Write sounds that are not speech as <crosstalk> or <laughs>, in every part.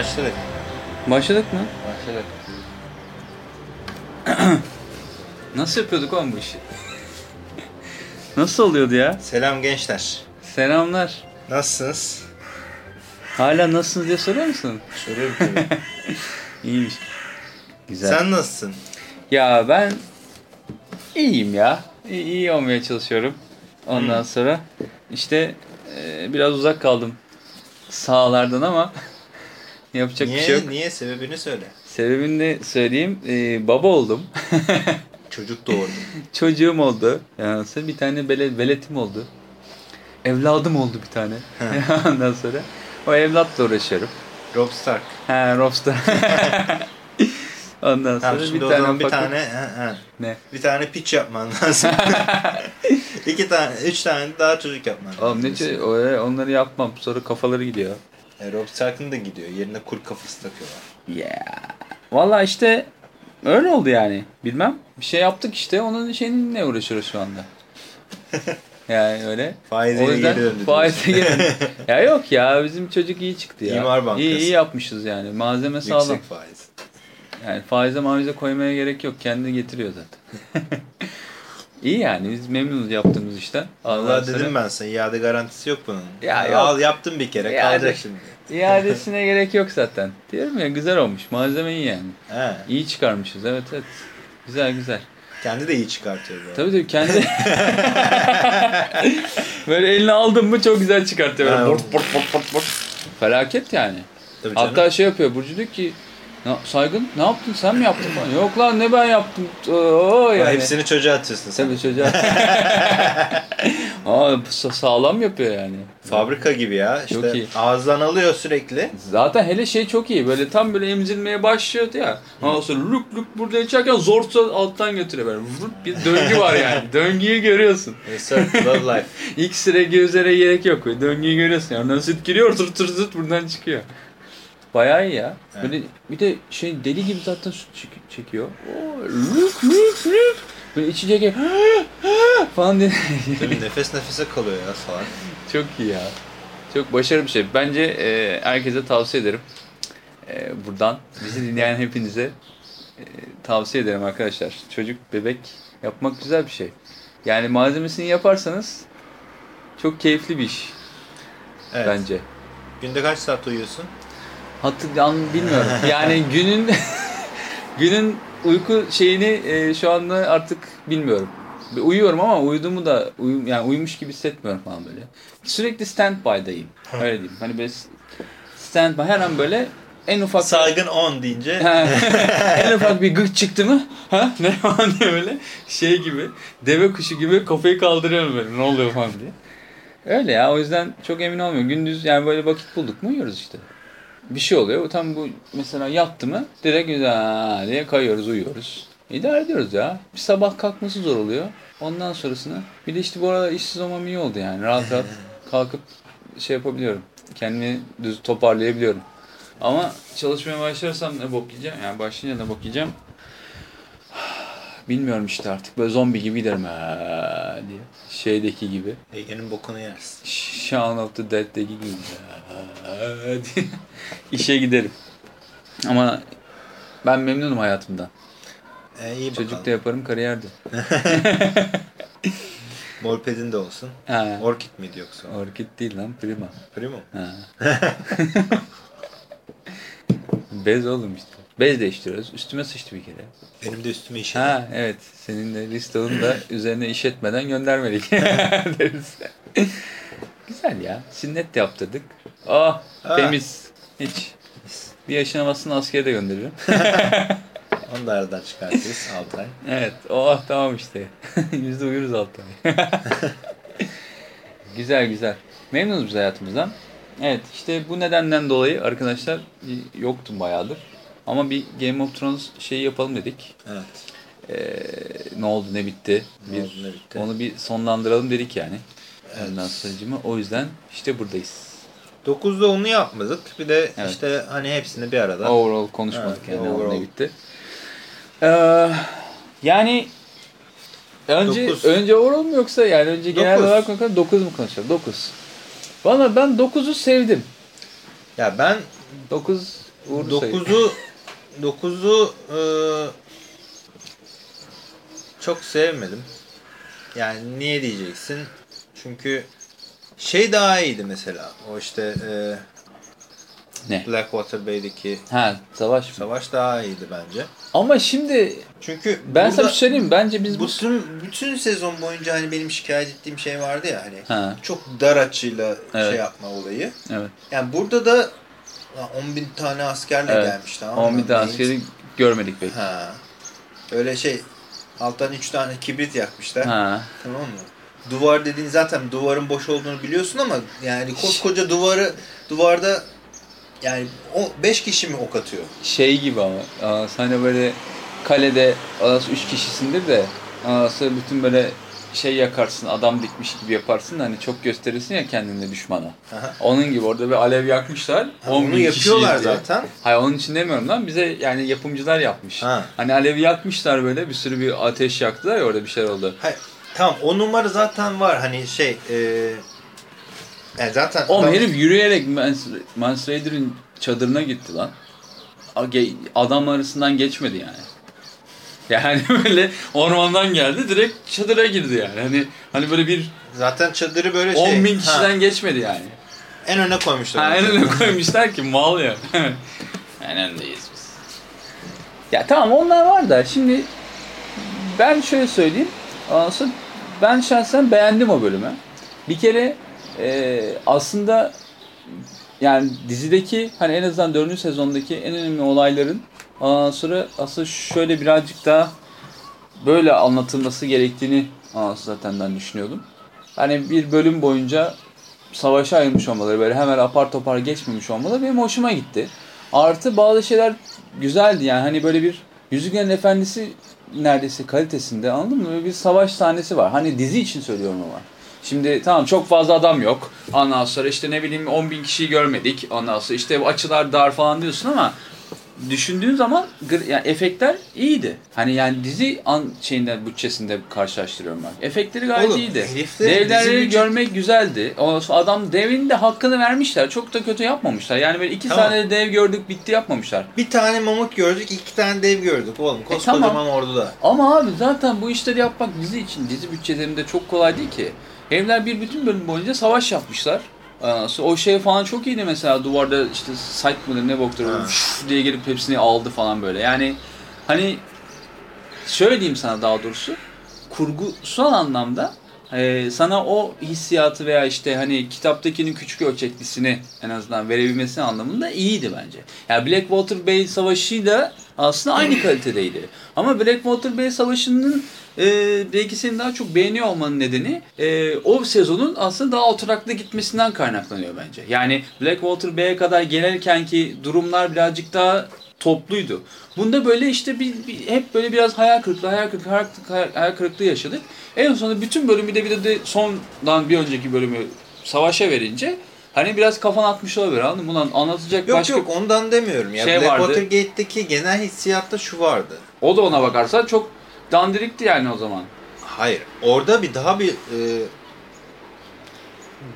Başladık. Başladık mı? Başladık. <clears throat> Nasıl yapıyorduk oğlum bu işi? <laughs> Nasıl oluyordu ya? Selam gençler. Selamlar. Nasılsınız? Hala nasılsınız diye soruyor musun? Soruyorum tabii. <laughs> İyiymiş. Güzel. Sen nasılsın? Ya ben iyiyim ya. İyi, iyi olmaya çalışıyorum. Ondan sonra işte e, biraz uzak kaldım sahalardan ama yapacak niye, bir şey yok. Niye? Sebebini söyle. Sebebini de söyleyeyim. E, baba oldum. <laughs> Çocuk doğurdun. <laughs> Çocuğum oldu. Yani bir tane bele, veletim oldu. Evladım oldu bir tane. <laughs> Ondan sonra o evlatla uğraşıyorum. Rob Stark. Ha, Robster. Ondan sonra Tamam bir tane zaman bir tane he, he. Ne? bir tane pitch yapman lazım. İki tane, üç tane daha çocuk yapman lazım. Oğlum ne o- onları yapmam. Sonra kafaları gidiyor. E, Rob Stark'ın da gidiyor. Yerine kurt kafası takıyorlar. Yeah. Valla işte öyle oldu yani. Bilmem. Bir şey yaptık işte. Onun şeyinle uğraşıyoruz şu anda. <laughs> yani öyle. Faize geri döndü. faize geri döndü. <laughs> ya yok ya bizim çocuk iyi çıktı ya. İmar Bankası. İyi, iyi yapmışız yani. Malzeme sağlam. Yüksek faiz. Yani faize maize koymaya gerek yok. Kendi getiriyor zaten. <laughs> iyi yani. Biz memnunuz yaptığımız işten. Allah dedim ben sana iade garantisi yok bunun. Ya yok. Al yaptım bir kere İade- kalacak şimdi. İadesine gerek yok zaten. Diyorum ya güzel olmuş. Malzeme iyi yani. He. İyi çıkarmışız. Evet evet. Güzel güzel. Kendi de iyi çıkartıyor. böyle. Tabii tabii kendi <laughs> böyle eline aldın mı çok güzel çıkartıyor. Böyle bort bort bort bort bort. Felaket yani. Tabii canım. Hatta şey yapıyor Burcu diyor ki "Na- Saygın ne yaptın sen mi yaptın falan. Yok lan ne ben yaptım. Oo yani. Hepsini çocuğa atıyorsun sen. Tabii çocuğa. <laughs> Aa, sa- sağlam yapıyor yani. Fabrika gibi ya. Çok İşte iyi. ağızdan alıyor sürekli. Zaten hele şey çok iyi. Böyle tam böyle emzirmeye başlıyordu ya. Ondan sonra luk luk burada içerken zorsa alttan götürüyor böyle. Vurup bir döngü var yani. <laughs> Döngüyü görüyorsun. Circle of life. <laughs> Sıra gözlere gerek yok. Döngüyü görüyorsun. Yani. Oradan süt giriyor tır tır tır buradan çıkıyor. Bayağı iyi ya. Evet. Böyle bir de şey deli gibi zaten süt çek- çekiyor. Oo, luk luk luk. Böyle içecek <gasps> falan diye. Tabii <laughs> nefes nefese kalıyor ya salak. Çok iyi ya. Çok başarılı bir şey. Bence e, herkese tavsiye ederim. E, buradan bizi dinleyen <laughs> hepinize e, tavsiye ederim arkadaşlar. Çocuk, bebek yapmak güzel bir şey. Yani malzemesini yaparsanız çok keyifli bir iş Evet. bence. Günde kaç saat uyuyorsun? Hatır, yan, bilmiyorum. Yani günün <laughs> günün uyku şeyini e, şu anda artık bilmiyorum. Uyuyorum ama uyuduğumu da uyu, yani uyumuş gibi hissetmiyorum falan böyle. Sürekli standby'dayım. Öyle diyeyim. Hani böyle standby her an böyle en ufak Saygın 10 deyince <laughs> en ufak bir gık çıktı mı? Ha? Ne falan diye böyle şey gibi deve kuşu gibi kafayı kaldırıyorum böyle ne oluyor falan diye. Öyle ya o yüzden çok emin olmuyorum. Gündüz yani böyle vakit bulduk mu uyuyoruz işte. Bir şey oluyor. Tam bu mesela yattı mı direkt güzel diye kayıyoruz uyuyoruz. İdare ediyoruz ya. Bir sabah kalkması zor oluyor. Ondan sonrasını bir de işte bu arada işsiz olmam iyi oldu yani. Rahat rahat <laughs> kalkıp şey yapabiliyorum. Kendimi düz toparlayabiliyorum. Ama çalışmaya başlarsam ne bok yiyeceğim? Yani başlayınca ne bok yiyeceğim? Bilmiyorum işte artık. Böyle zombi gibi giderim ha diye. Şeydeki gibi. Ege'nin bokunu yersin. Shaun of the Dead'deki gibi. Ha diye. İşe giderim. Ama ben memnunum hayatımdan. E, iyi bakalım. Çocuk da yaparım, kariyer de. <laughs> Molpedin de olsun. Ha. Orchid miydi yoksa? Orkid değil lan, prima. Primo. Ha. <laughs> Bez oğlum işte. Bez değiştiriyoruz. Üstüme sıçtı bir kere. Benim de üstüme işedi. Ha evet. Senin de listalını da <laughs> üzerine işletmeden göndermedik. deriz. <laughs> <laughs> Güzel ya. Sünnet de yaptırdık. Oh Ha. temiz. Hiç. Bir yaşına bassın askere de gönderirim. Onu da aradan çıkartırız 6 ay. evet. Oh tamam işte. Yüzde uyuruz alttan. güzel güzel. Memnunuz biz hayatımızdan. Evet işte bu nedenden dolayı arkadaşlar yoktum bayağıdır. Ama bir Game of Thrones şeyi yapalım dedik. Evet. Ee, ne oldu ne bitti. Ne bir, oldu, ne bitti? Onu bir sonlandıralım dedik yani. Evet. Ondan sonracıma o yüzden işte buradayız. 9'da onu yapmadık. Bir de Evet. işte hani hepsini bir arada. Overall konuşmadık Evet, yani ne oldu, overall. ne bitti. Ee, yani önce Dokuz. önce overall mu yoksa yani önce genel olarak konuşalım 9 mu konuşalım? 9. Valla ben 9'u sevdim. Ya ben 9 uğurlu sayı. 9'u <laughs> 9'u e, çok sevmedim. Yani niye diyeceksin? Çünkü şey daha iyiydi mesela. O işte e, Ne? Blackwater Bay'deki Ha savaş mı? savaş daha iyiydi bence. Ama şimdi Çünkü ben sana şey söyleyeyim. Bence biz bütün, bütün sezon boyunca hani benim şikayet ettiğim şey vardı ya hani Ha çok dar açıyla Evet. şey yapma olayı. evet. Yani burada da 10 bin tane askerle Evet. gelmiş tamam mı? 10 bin tane askeri görmedik pek. Ha. Öyle şey alttan 3 tane kibrit yakmışlar. Ha. Tamam mı? Duvar dediğin zaten duvarın boş olduğunu biliyorsun ama yani koskoca duvarı duvarda yani o 5 kişi mi ok atıyor? Şey gibi ama. Hani böyle kalede arası 3 kişisindir de arası bütün böyle şey yakarsın adam dikmiş gibi yaparsın hani çok gösterirsin ya kendini düşmana. Aha. Onun gibi orada bir alev yakmışlar. Ha, 10 onu bin yapıyorlar diye. zaten. Hayır onun için demiyorum lan. Bize yani yapımcılar yapmış. Ha. Hani alevi yakmışlar böyle bir sürü bir ateş yaktılar ya orada bir şeyler oldu. Hayır, tamam o numara zaten var hani şey e, yani zaten Oğlum adam- herif yürüyerek Mans Raider'ın çadırına gitti lan. Adam arasından geçmedi yani. Yani <laughs> böyle ormandan geldi direkt çadıra girdi yani. Hani hani böyle bir zaten çadırı böyle 10 şey bin kişiden ha, geçmedi yani. en öne koymuşlar. Ha, en öne <laughs> koymuşlar ki mal ya. <laughs> en öndeyiz biz. Ya tamam onlar var da şimdi ben şöyle söyleyeyim. Aslında ben şahsen beğendim o bölümü. Bir kere e, aslında yani dizideki hani en azından 4. sezondaki en önemli olayların ondan sonra aslında şöyle birazcık daha böyle anlatılması gerektiğini zaten ben düşünüyordum. Hani bir bölüm boyunca savaşa ayırmış olmaları böyle hemen apar topar geçmemiş olmaları benim hoşuma gitti. Artı bazı şeyler güzeldi yani hani böyle bir Yüzüklerin Efendisi neredeyse kalitesinde anladın mı? Böyle bir savaş sahnesi var. Hani dizi için söylüyorum ama. Şimdi tamam çok fazla adam yok. Ondan sonra işte ne bileyim 10 bin kişiyi görmedik. Ondan sonra işte açılar dar falan diyorsun ama düşündüğün zaman yani efektler iyiydi. Hani yani dizi an şeyinden bütçesinde karşılaştırıyorum ben. Efektleri gayet Oğlum, iyiydi. Devleri dizi bütçe- görmek güzeldi. Adam devin de hakkını vermişler. Çok da kötü yapmamışlar. Yani böyle iki Tamam. tane dev gördük bitti yapmamışlar. Bir tane mamut gördük, iki tane dev gördük oğlum. Koskocaman E, tamam. orduda. Ama abi zaten bu işleri yapmak dizi için, dizi bütçelerinde çok kolay değil ki. Evler bir bütün bölüm boyunca savaş yapmışlar. O şey falan çok iyiydi mesela duvarda işte sight mıdır ne boktur diye gelip hepsini aldı falan böyle. Yani hani şöyle diyeyim sana daha doğrusu kurgusal anlamda e, sana o hissiyatı veya işte hani kitaptakinin küçük ölçeklisini en azından verebilmesi anlamında iyiydi bence. Yani Blackwater Bay Savaşı da aslında aynı kalitedeydi. Ama Blackwater Bay Savaşı'nın e, belki senin daha çok beğeniyor olmanın nedeni e, o sezonun aslında daha oturaklı gitmesinden kaynaklanıyor bence. Yani Blackwater Bay'e kadar gelirken ki durumlar birazcık daha topluydu. Bunda böyle işte bir, bir- hep böyle biraz hayal kırıklığı, hayal kırıklığı, hayal kırıklığı, hayal kırıklığı yaşadık. En sonunda bütün bölümü de bir de, de sondan bir önceki bölümü savaşa verince hani biraz kafan atmış olabilir anladın mı? Ulan anlatacak Yok başka... yok ondan demiyorum ya. şey Blackwater. Gate'deki genel hissiyatta şu vardı. O da ona bakarsan çok dandirikti yani o zaman. Hayır. Orada bir daha bir e,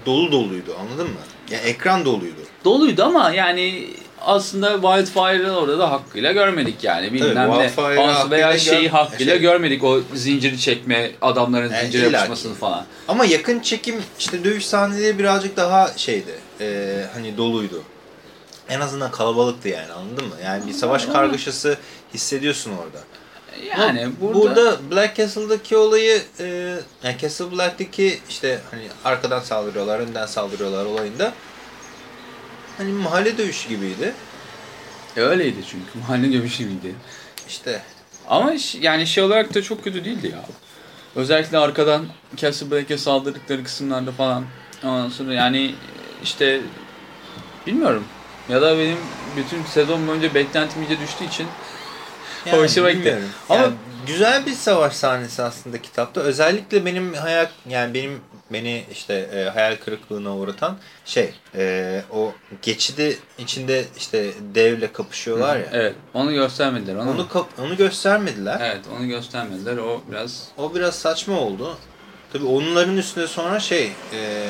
dolu doluydu anladın mı? Ya ekran doluydu. Doluydu ama yani aslında Wildfire'ı orada da hakkıyla görmedik yani. Bilmem ne. Wildfire'ı Ondan veya şeyi gör- hakkıyla şey- görmedik o zinciri çekme, adamların Yani zincir illa ki. yapışmasını falan. Ama yakın çekim işte dövüş sahneleri birazcık daha şeydi. e, hani doluydu. En azından kalabalıktı yani anladın mı? Yani bir savaş kargaşası hissediyorsun orada. Yani burada, burada Black Castle'daki olayı e, yani Castle Black'teki işte hani arkadan saldırıyorlar, önden saldırıyorlar olayında hani mahalle dövüşü gibiydi. E, öyleydi çünkü <laughs> mahalle dövüşü gibiydi. İşte Ama yani şey olarak da çok kötü değildi ya. Özellikle arkadan Castle Black'e saldırdıkları kısımlarda falan. Ondan sonra yani işte bilmiyorum. Ya da benim bütün sezon boyunca beklentim iyice düştüğü için yani Hoşuma gitti. Ama- Yani güzel bir savaş sahnesi aslında kitapta. Özellikle benim hayal yani benim beni işte e, hayal kırıklığına uğratan şey e, o geçidi içinde işte devle kapışıyorlar ya. Evet, onu göstermediler. Onu, Onu kap- onu göstermediler. evet, onu göstermediler. O biraz O biraz saçma oldu. Tabii onların üstüne sonra şey e,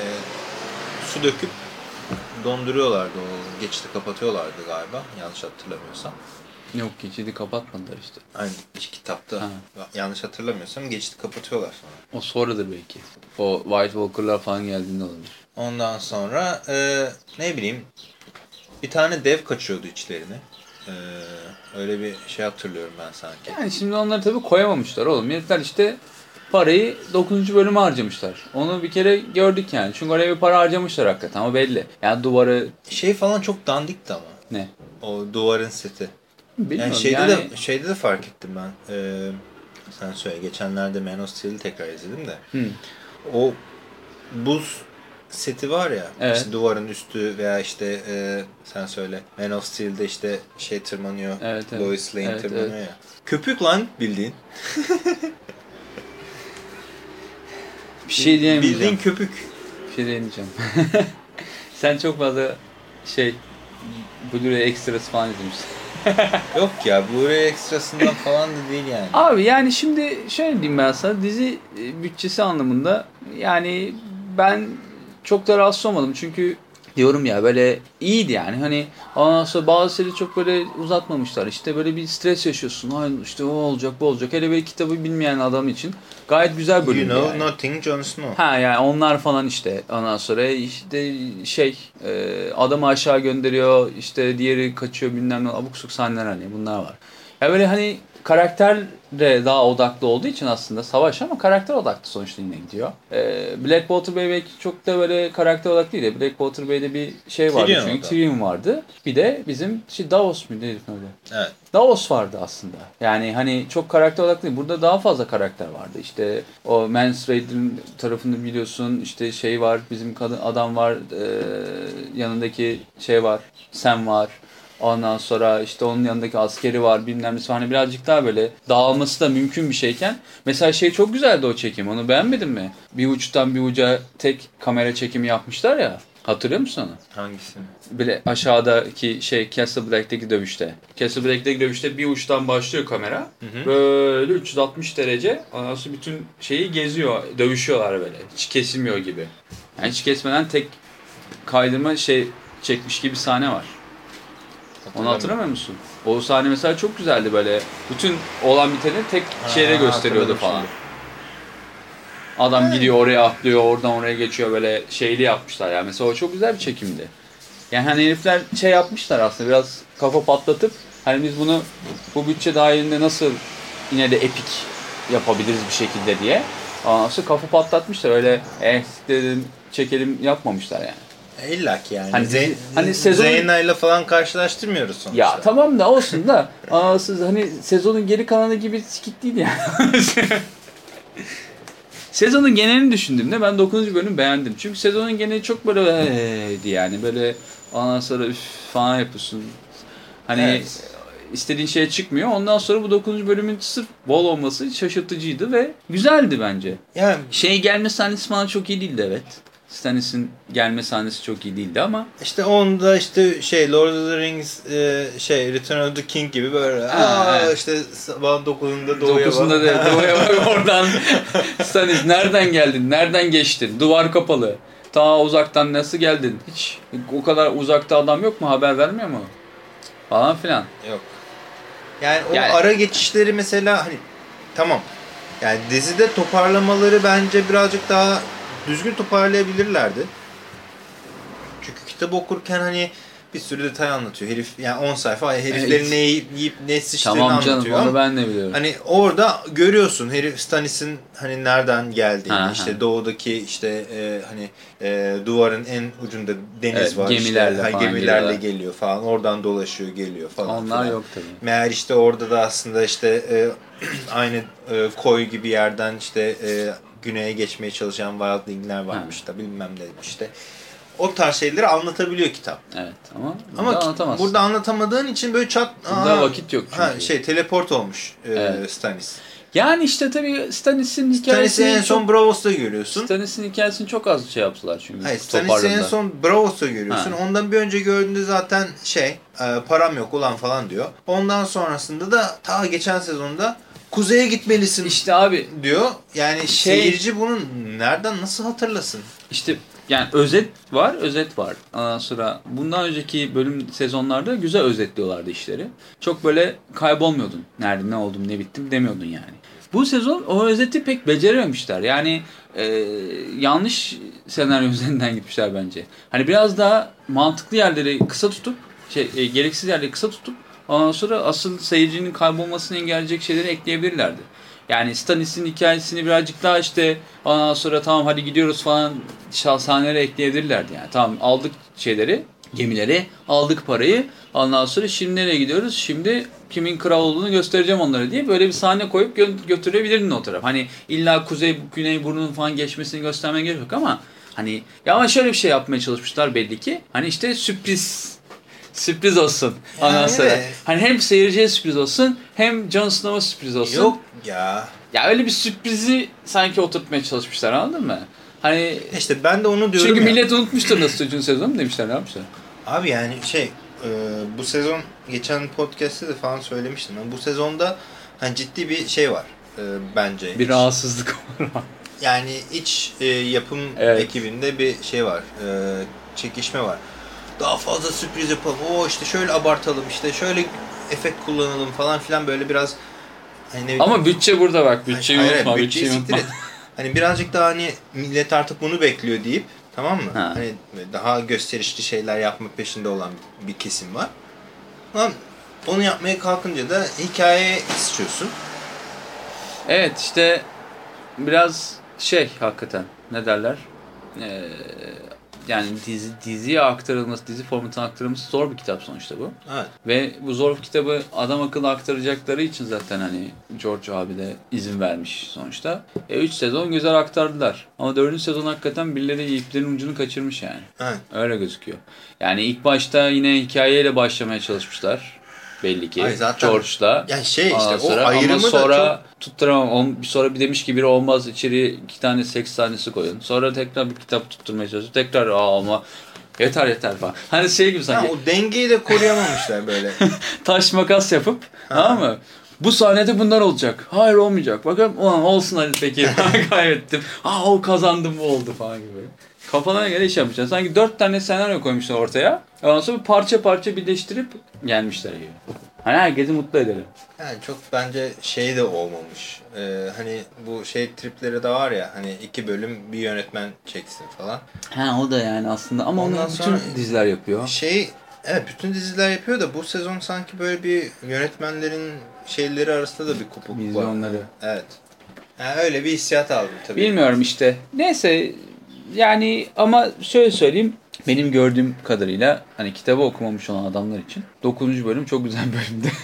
su döküp donduruyorlardı o geçti kapatıyorlardı galiba yanlış hatırlamıyorsam. Yok geçidi kapatmadılar işte. Aynı kitapta Ha. yanlış hatırlamıyorsam geçti kapatıyorlar sonra. O sonradır belki. O White Walker'lar falan geldiğinde olabilir. Ondan sonra e, ne bileyim bir tane dev kaçıyordu içlerine. E, öyle bir şey hatırlıyorum ben sanki. Yani şimdi onları tabii koyamamışlar oğlum. Herifler işte parayı 9. bölüme harcamışlar. Onu bir kere gördük yani. Çünkü oraya bir para harcamışlar hakikaten ama belli. Yani duvarı Şey falan çok dandikti ama. ne? O duvarın seti. Bilmiyorum Yani şeyde yani. de şeyde de fark ettim ben. E, sen söyle geçenlerde Man of Steel'i tekrar izledim de. Hı. O buz seti var ya Evet. işte duvarın üstü veya işte e, sen söyle Man of Steel'de işte şey tırmanıyor Evet, evet. Lois Lane Evet, tırmanıyor evet. ya. Köpük lan bildiğin. <laughs> Bir şey diyemeyeceğim. Bildiğin köpük. Bir şey diyemeyeceğim. <laughs> Sen çok fazla şey Blu-ray Extras falan izlemişsin. <laughs> Yok ya Blu-ray ekstrasından falan da değil yani. Abi yani şimdi şöyle diyeyim ben sana dizi e, bütçesi anlamında yani ben çok da rahatsız olmadım çünkü diyorum ya böyle iyiydi yani. Hani ondan sonra bazı şeyleri çok böyle uzatmamışlar. İşte böyle bir stres yaşıyorsun. Ay işte o olacak bu olacak. Hele bir kitabı bilmeyen adam için gayet güzel bölüm You know yani. nothing Jon Snow. Ha yani onlar falan işte. Ondan sonra işte şey e, adamı aşağı gönderiyor. İşte diğeri kaçıyor bilmem ne. Abuk subuk sahneler hani bunlar var. Ya böyle hani karakter de daha odaklı olduğu için aslında savaş ama karakter odaklı sonuçta yine gidiyor. E, Blackwater Bay belki çok da böyle karakter odaklı değil de Blackwater Bay'de bir şey vardı Tyrion çünkü. Tyrion vardı. Bir de bizim şey Davos muydu herifin adı? Evet. Davos vardı aslında. Yani hani çok karakter odaklı değil. Burada daha fazla karakter vardı. İşte o Mans Raider'ın tarafını biliyorsun. İşte şey var. Bizim kadın adam var. Ee, yanındaki şey var. Sam var. Ondan sonra işte onun yanındaki askeri var bilmem nesi. Hani birazcık daha böyle dağılması da mümkün bir şeyken. Mesela şey çok güzeldi o çekim. Onu beğenmedin mi? Bir uçtan bir uca tek kamera çekimi yapmışlar ya. Hatırlıyor musun onu? Hangisini? bile aşağıdaki şey Castle Black'teki dövüşte. Castle Black'teki dövüşte bir uçtan başlıyor kamera. hı. Böyle 360 derece ondan sonra bütün şeyi geziyor. Dövüşüyorlar böyle. Hiç kesilmiyor gibi. Yani hiç kesmeden tek kaydırma şey çekmiş gibi sahne var. Onu hatırlamıyor musun? O sahne mesela çok güzeldi böyle. Bütün olan biteni tek Ha, gösteriyordu hatırladım falan. şimdi. Adam gidiyor oraya atlıyor, oradan oraya geçiyor böyle şeyli yapmışlar yani. Mesela o çok güzel bir çekimdi. Yani hani herifler şey yapmışlar aslında biraz kafa patlatıp hani biz bunu bu bütçe dahilinde nasıl yine de epik yapabiliriz bir şekilde diye. Sonra kafa patlatmışlar öyle eh dedim çekelim yapmamışlar yani. E, İlla ki yani. Hani Zeyn- hani sezonu- Zeyna'yla falan karşılaştırmıyoruz sonuçta. Ya tamam da olsun da anasız hani sezonun geri kalanı gibi değil yani. <laughs> Sezonun genelini düşündüğümde ben 9. bölümü beğendim. Çünkü sezonun geneli çok böyle "Eee" yani böyle ondan sonra üf falan yapıyorsun. Hani Evet. istediğin şeye çıkmıyor. Ondan sonra bu 9. bölümün sırf bol olması şaşırtıcıydı ve güzeldi bence. Yani Şey gelme sahnesi falan çok iyi değildi evet. Stannis'in gelme sahnesi çok iyi değildi ama işte onda işte şey Lord of the Rings e, şey Return of the King gibi böyle Ha, aa evet. işte sabah 9'unda doğuya Dokusunda bak. da <laughs> doğuya bak oradan Stanis nereden geldin? Nereden geçtin? Duvar kapalı. Ta uzaktan nasıl geldin? Hiç o kadar uzakta adam yok mu? Haber vermiyor mu? Falan filan. Yok. Yani o Yani- ara geçişleri mesela hani tamam. Yani dizide toparlamaları bence birazcık daha düzgün toparlayabilirlerdi. Çünkü kitabı okurken hani bir sürü detay anlatıyor. Herif yani 10 sayfa heriflerin Evet. ne yiyip, ne sıçtığını Tamam canım anlatıyor. onu ama ben de biliyorum. Hani orada görüyorsun herif Stannis'in hani nereden geldiğini, Ha, işte ha. doğudaki işte e, hani e, duvarın en ucunda deniz Evet, var gemilerle işte, falan gemilerle geliyorlar. geliyor falan oradan dolaşıyor geliyor falan. Onlar filan. yok tabii. Meğer işte orada da aslında işte e, <clears throat> aynı e, koy gibi yerden işte e, güneye geçmeye çalışan wildlingler varmış da bilmem ne işte. O tarz şeyleri anlatabiliyor kitap. Evet ama, Ama burada ki- anlatamazsın. burada anlatamadığın için böyle çat... Burada Aa, vakit yok çünkü. Ha, şey teleport olmuş e, Evet. Stannis. Yani işte tabii Stannis'i hikayesini en son çok, Bravos'ta görüyorsun. Stannis'in hikayesini çok az şey yaptılar çünkü. Hayır, Stannis'i en son Bravos'ta görüyorsun. Ha. Ondan bir önce gördüğünde zaten şey e, param yok ulan falan diyor. Ondan sonrasında da ta geçen sezonda kuzeye gitmelisin İşte abi diyor. Yani Şey- seyirci bunu nereden nasıl hatırlasın? İşte yani özet var, özet var. Ondan sonra bundan önceki bölüm sezonlarda güzel özetliyorlardı işleri. Çok böyle kaybolmuyordun. Nerede, ne oldum, ne bittim demiyordun yani. Bu sezon o özeti pek becerememişler. Yani e, yanlış senaryo <laughs> üzerinden gitmişler bence. Hani biraz daha mantıklı yerleri kısa tutup, şey, e, gereksiz yerleri kısa tutup ondan sonra asıl seyircinin kaybolmasını engelleyecek şeyleri ekleyebilirlerdi. Yani Stanis'in hikayesini birazcık daha işte ondan sonra tamam hadi gidiyoruz falan sahnelere ekleyebilirlerdi. Yani tamam aldık şeyleri, gemileri, aldık parayı. Ondan sonra şimdi nereye gidiyoruz? Şimdi kimin kral olduğunu göstereceğim onlara diye böyle bir sahne koyup gö- götürebilirdin o taraf. Hani illa kuzey güney burnunun falan geçmesini göstermen gerek yok ama hani ya ama şöyle bir şey yapmaya çalışmışlar belli ki. Hani işte sürpriz sürpriz olsun. Ondan Yani sonra evet. hani hem seyirciye sürpriz olsun hem Jon Snow'a sürpriz olsun. Yok ya. Ya öyle bir sürprizi sanki oturtmaya çalışmışlar anladın mı? Hani İşte ben de onu diyorum çünkü ya. millet unutmuştur nasıl üçüncü sezon demişler ne yapmışlar? Abi yani şey e, bu sezon geçen podcast'te de falan söylemiştim. Ben bu sezonda hani ciddi bir şey var e, bence. Bir rahatsızlık <laughs> var. Yani iç e, yapım Evet. ekibinde bir şey var. E, çekişme var. Daha fazla sürpriz yapalım. O işte şöyle abartalım. işte şöyle efekt kullanalım falan filan böyle biraz hani ne Ama bütçe burada bak. Bütçeyi Hayır, unutma. hayır, bütçeyi bütçeyi unutma. et. <laughs> Hani birazcık daha hani millet artık bunu bekliyor deyip tamam mı? Ha. Hani daha gösterişli şeyler yapma peşinde olan bir kesim var. Lan onu yapmaya kalkınca da hikaye istiyorsun. Evet işte biraz şey hakikaten ne derler? Ee, yani dizi diziye aktarılması, dizi formatına aktarılması zor bir kitap sonuçta bu. Evet. Ve bu zor kitabı adam akıllı aktaracakları için zaten hani George abi de izin vermiş sonuçta. E 3 sezon güzel aktardılar. Ama 4. sezon hakikaten birileri iplerin ucunu kaçırmış yani. Evet. Öyle gözüküyor. Yani ilk başta yine hikayeyle başlamaya çalışmışlar. Belli ki. Ay zaten- George'la. Yani şey işte Ondan o sonra, ayrımı ama da sonra tutturamam. On, bir sonra bir demiş ki biri olmaz içeri iki tane seks sahnesi koyun. Sonra tekrar bir kitap tutturmaya çalışıyor. Tekrar aa ama yeter yeter falan. Hani şey gibi çok... Ha, sanki o dengeyi de koruyamamışlar böyle. <laughs> taş makas yapıp tamam mı? Bu sahnede bunlar olacak. Hayır olmayacak. Bakalım ulan olsun hadi peki. <laughs> Kaybettim. Aa o kazandım bu oldu falan gibi. Kafalarına göre iş yapmışlar. Sanki dört tane senaryo koymuşlar ortaya. Ondan sonra parça parça birleştirip gelmişler gibi. Hani herkesi mutlu edelim. Yani çok bence şey de olmamış. Ee, hani bu şey tripleri de var ya hani iki bölüm bir yönetmen çeksin falan. Ha o da yani aslında ama Ondan onu bütün sonra- diziler yapıyor. Şey evet bütün diziler yapıyor da bu sezon sanki böyle bir yönetmenlerin şeyleri arasında da bir kopuk var. Vizyonları. Evet. Yani öyle bir hissiyat aldım tabii. Bilmiyorum işte. Neyse yani ama şöyle söyleyeyim. Benim gördüğüm kadarıyla hani kitabı okumamış olan adamlar için 9. bölüm çok güzel bölümdü. <laughs>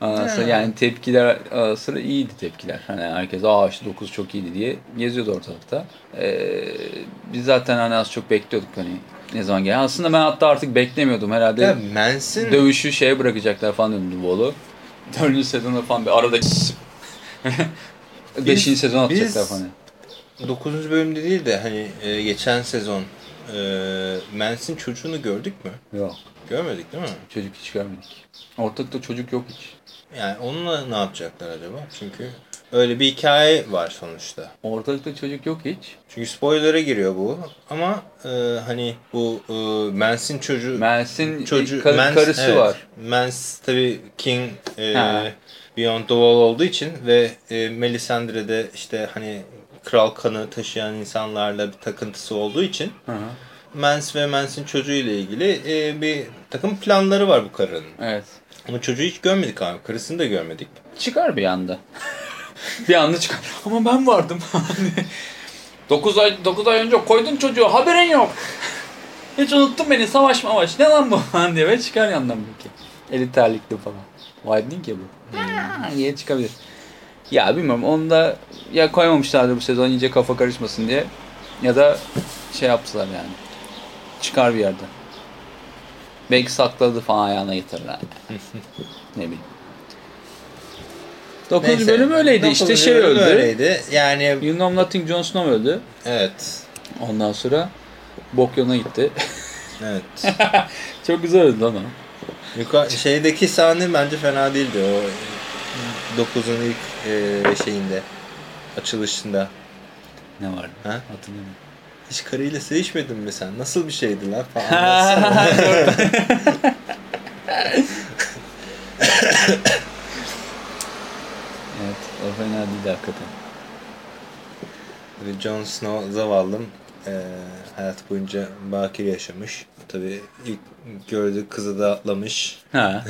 Ha. yani tepkiler arasında iyiydi tepkiler. Hani herkes aa işte 9 çok iyiydi diye geziyordu ortalıkta. Ee, biz zaten hani az çok bekliyorduk hani ne zaman gel. Aslında ben hatta artık beklemiyordum herhalde. Ya Manson Dövüşü şeye bırakacaklar falan dedim Duvoğlu. Dördüncü sezonda falan bir arada <laughs> Beşinci sezon atacaklar biz- falan. 9. bölümde değil de hani e, geçen sezon e, Manson çocuğunu gördük mü? Yok. Görmedik değil mi? Çocuk hiç görmedik. Ortalıkta çocuk yok hiç. Yani onunla ne yapacaklar acaba? Çünkü öyle bir hikaye var sonuçta. Ortalıkta çocuk yok hiç. Çünkü spoiler'a giriyor bu. Ama e, hani bu e, Manson çocuğu Mersin çocuğu kar- Mans- karısı evet. var. Mans tabii King e, Ha. Beyond the Wall olduğu için ve e, Melisandre de işte hani kral kanı taşıyan insanlarla bir takıntısı olduğu için Hı hı. Mans ve Mans'in çocuğu ile ilgili e, bir takım planları var bu karının. Evet. Ama çocuğu hiç görmedik abi. Karısını da görmedik. Çıkar bir anda. <laughs> bir anda çıkar. Ama ben vardım. <laughs> 9 ay 9 ay önce koydun çocuğu haberin yok. <laughs> Hiç unuttun beni savaş mavaş. Ne lan bu falan diye ve çıkar yandan belki. Eli terlikli falan. Widening ya bu. Diye çıkabilir. Ya bilmiyorum onu da ya koymamışlardı bu sezon iyice kafa karışmasın diye. Ya da şey yaptılar yani. Çıkar bir yerden. Belki sakladı falan ayağına getirirler. <laughs> ne bileyim. 9. Neyse. bölüm öyleydi işte şey öldü. Öyleydi. Yani Know Nothing Jon Snow öldü. evet. Ondan sonra bok yoluna gitti. Evet. <laughs> Çok güzel öldü lan o. Yuka şeydeki sahne bence fena değildi o 9'un ilk e, şeyinde açılışında. Ne vardı? Ha? Hatırlamıyorum. Hiç karıyla sevişmedin mi sen? Nasıl bir şeydi lan falan. evet o fena değil hakikaten. Ve Jon Snow zavallım e, hayat boyunca bakir yaşamış. Tabii ilk gördüğü kızı da atlamış. Ha.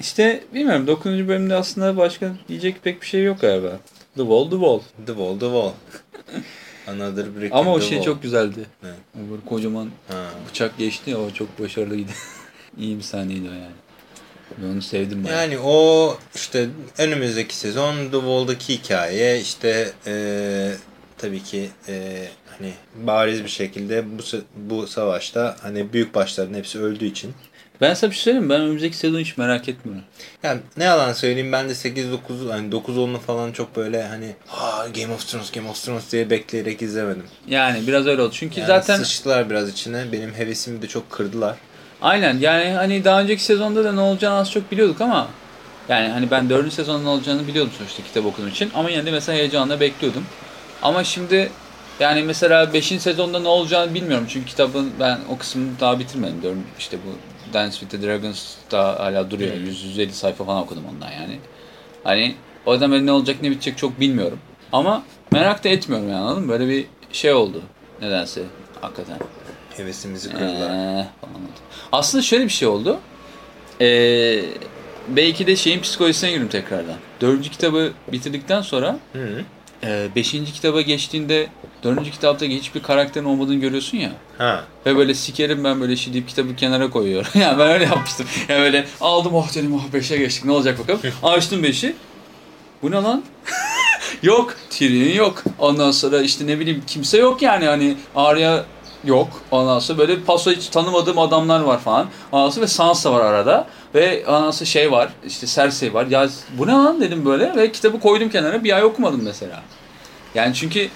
işte bilmiyorum 9. bölümde aslında başka diyecek pek bir şey yok galiba. The Wall, The Wall. The wall, the wall. Another brick Ama o şey wall. çok güzeldi. Ne? O böyle kocaman Ha. bıçak geçti ya o çok başarılıydı. <laughs> İyi bir sahneydi o yani. Ben onu sevdim bayağı. Yani o işte önümüzdeki sezon The Wall'daki hikaye işte e, tabii ki e, hani bariz bir şekilde bu bu savaşta hani büyük başların hepsi öldüğü için Ben sana bir şey söyleyeyim? Ben önümüzdeki sezon hiç merak etmiyorum. Yani ne yalan söyleyeyim ben de 8 9 hani 9 10'unu falan çok böyle hani ha Game of Thrones Game of Thrones diye bekleyerek izlemedim. Yani biraz öyle oldu. Çünkü Yani zaten sıçtılar biraz içine. Benim hevesimi de çok kırdılar. aynen yani hani daha önceki sezonda da ne olacağını az çok biliyorduk ama yani hani ben 4. sezonun ne olacağını biliyordum sonuçta kitap okuduğum için ama yine de mesela heyecanla bekliyordum. Ama şimdi yani mesela 5. sezonda ne olacağını bilmiyorum çünkü kitabın ben o kısmını daha bitirmedim diyorum. İşte bu Dance with the Dragons da hala duruyor. Hmm. 100-150 sayfa falan okudum ondan yani. Hani o yüzden böyle ne olacak ne bitecek çok bilmiyorum. Ama merak da etmiyorum yani anladın mı? Böyle bir şey oldu nedense hakikaten. Hevesimizi Ee, kırdılar. falan oldu. Aslında şöyle bir şey oldu. Ee, belki de şeyin psikolojisine girdim tekrardan. Dördüncü kitabı bitirdikten sonra Hı. E, beşinci kitaba geçtiğinde dördüncü kitapta hiçbir karakterin olmadığını görüyorsun ya. Ha. Ve böyle sikerim ben böyle şey deyip kitabı kenara koyuyorum. <laughs> yani ben öyle yapmıştım. Yani böyle aldım oh dedim oh 5'e geçtik ne olacak bakalım. <laughs> Açtım 5'i. Bu ne lan? <laughs> yok. Tyrion yok. Ondan sonra işte ne bileyim kimse yok yani hani Arya yok. Ondan sonra böyle paso hiç tanımadığım adamlar var falan. Ondan sonra ve Sansa var arada. Ve sonra şey var işte Cersei var. Ya bu ne lan dedim böyle ve kitabı koydum kenara bir ay okumadım mesela. Yani çünkü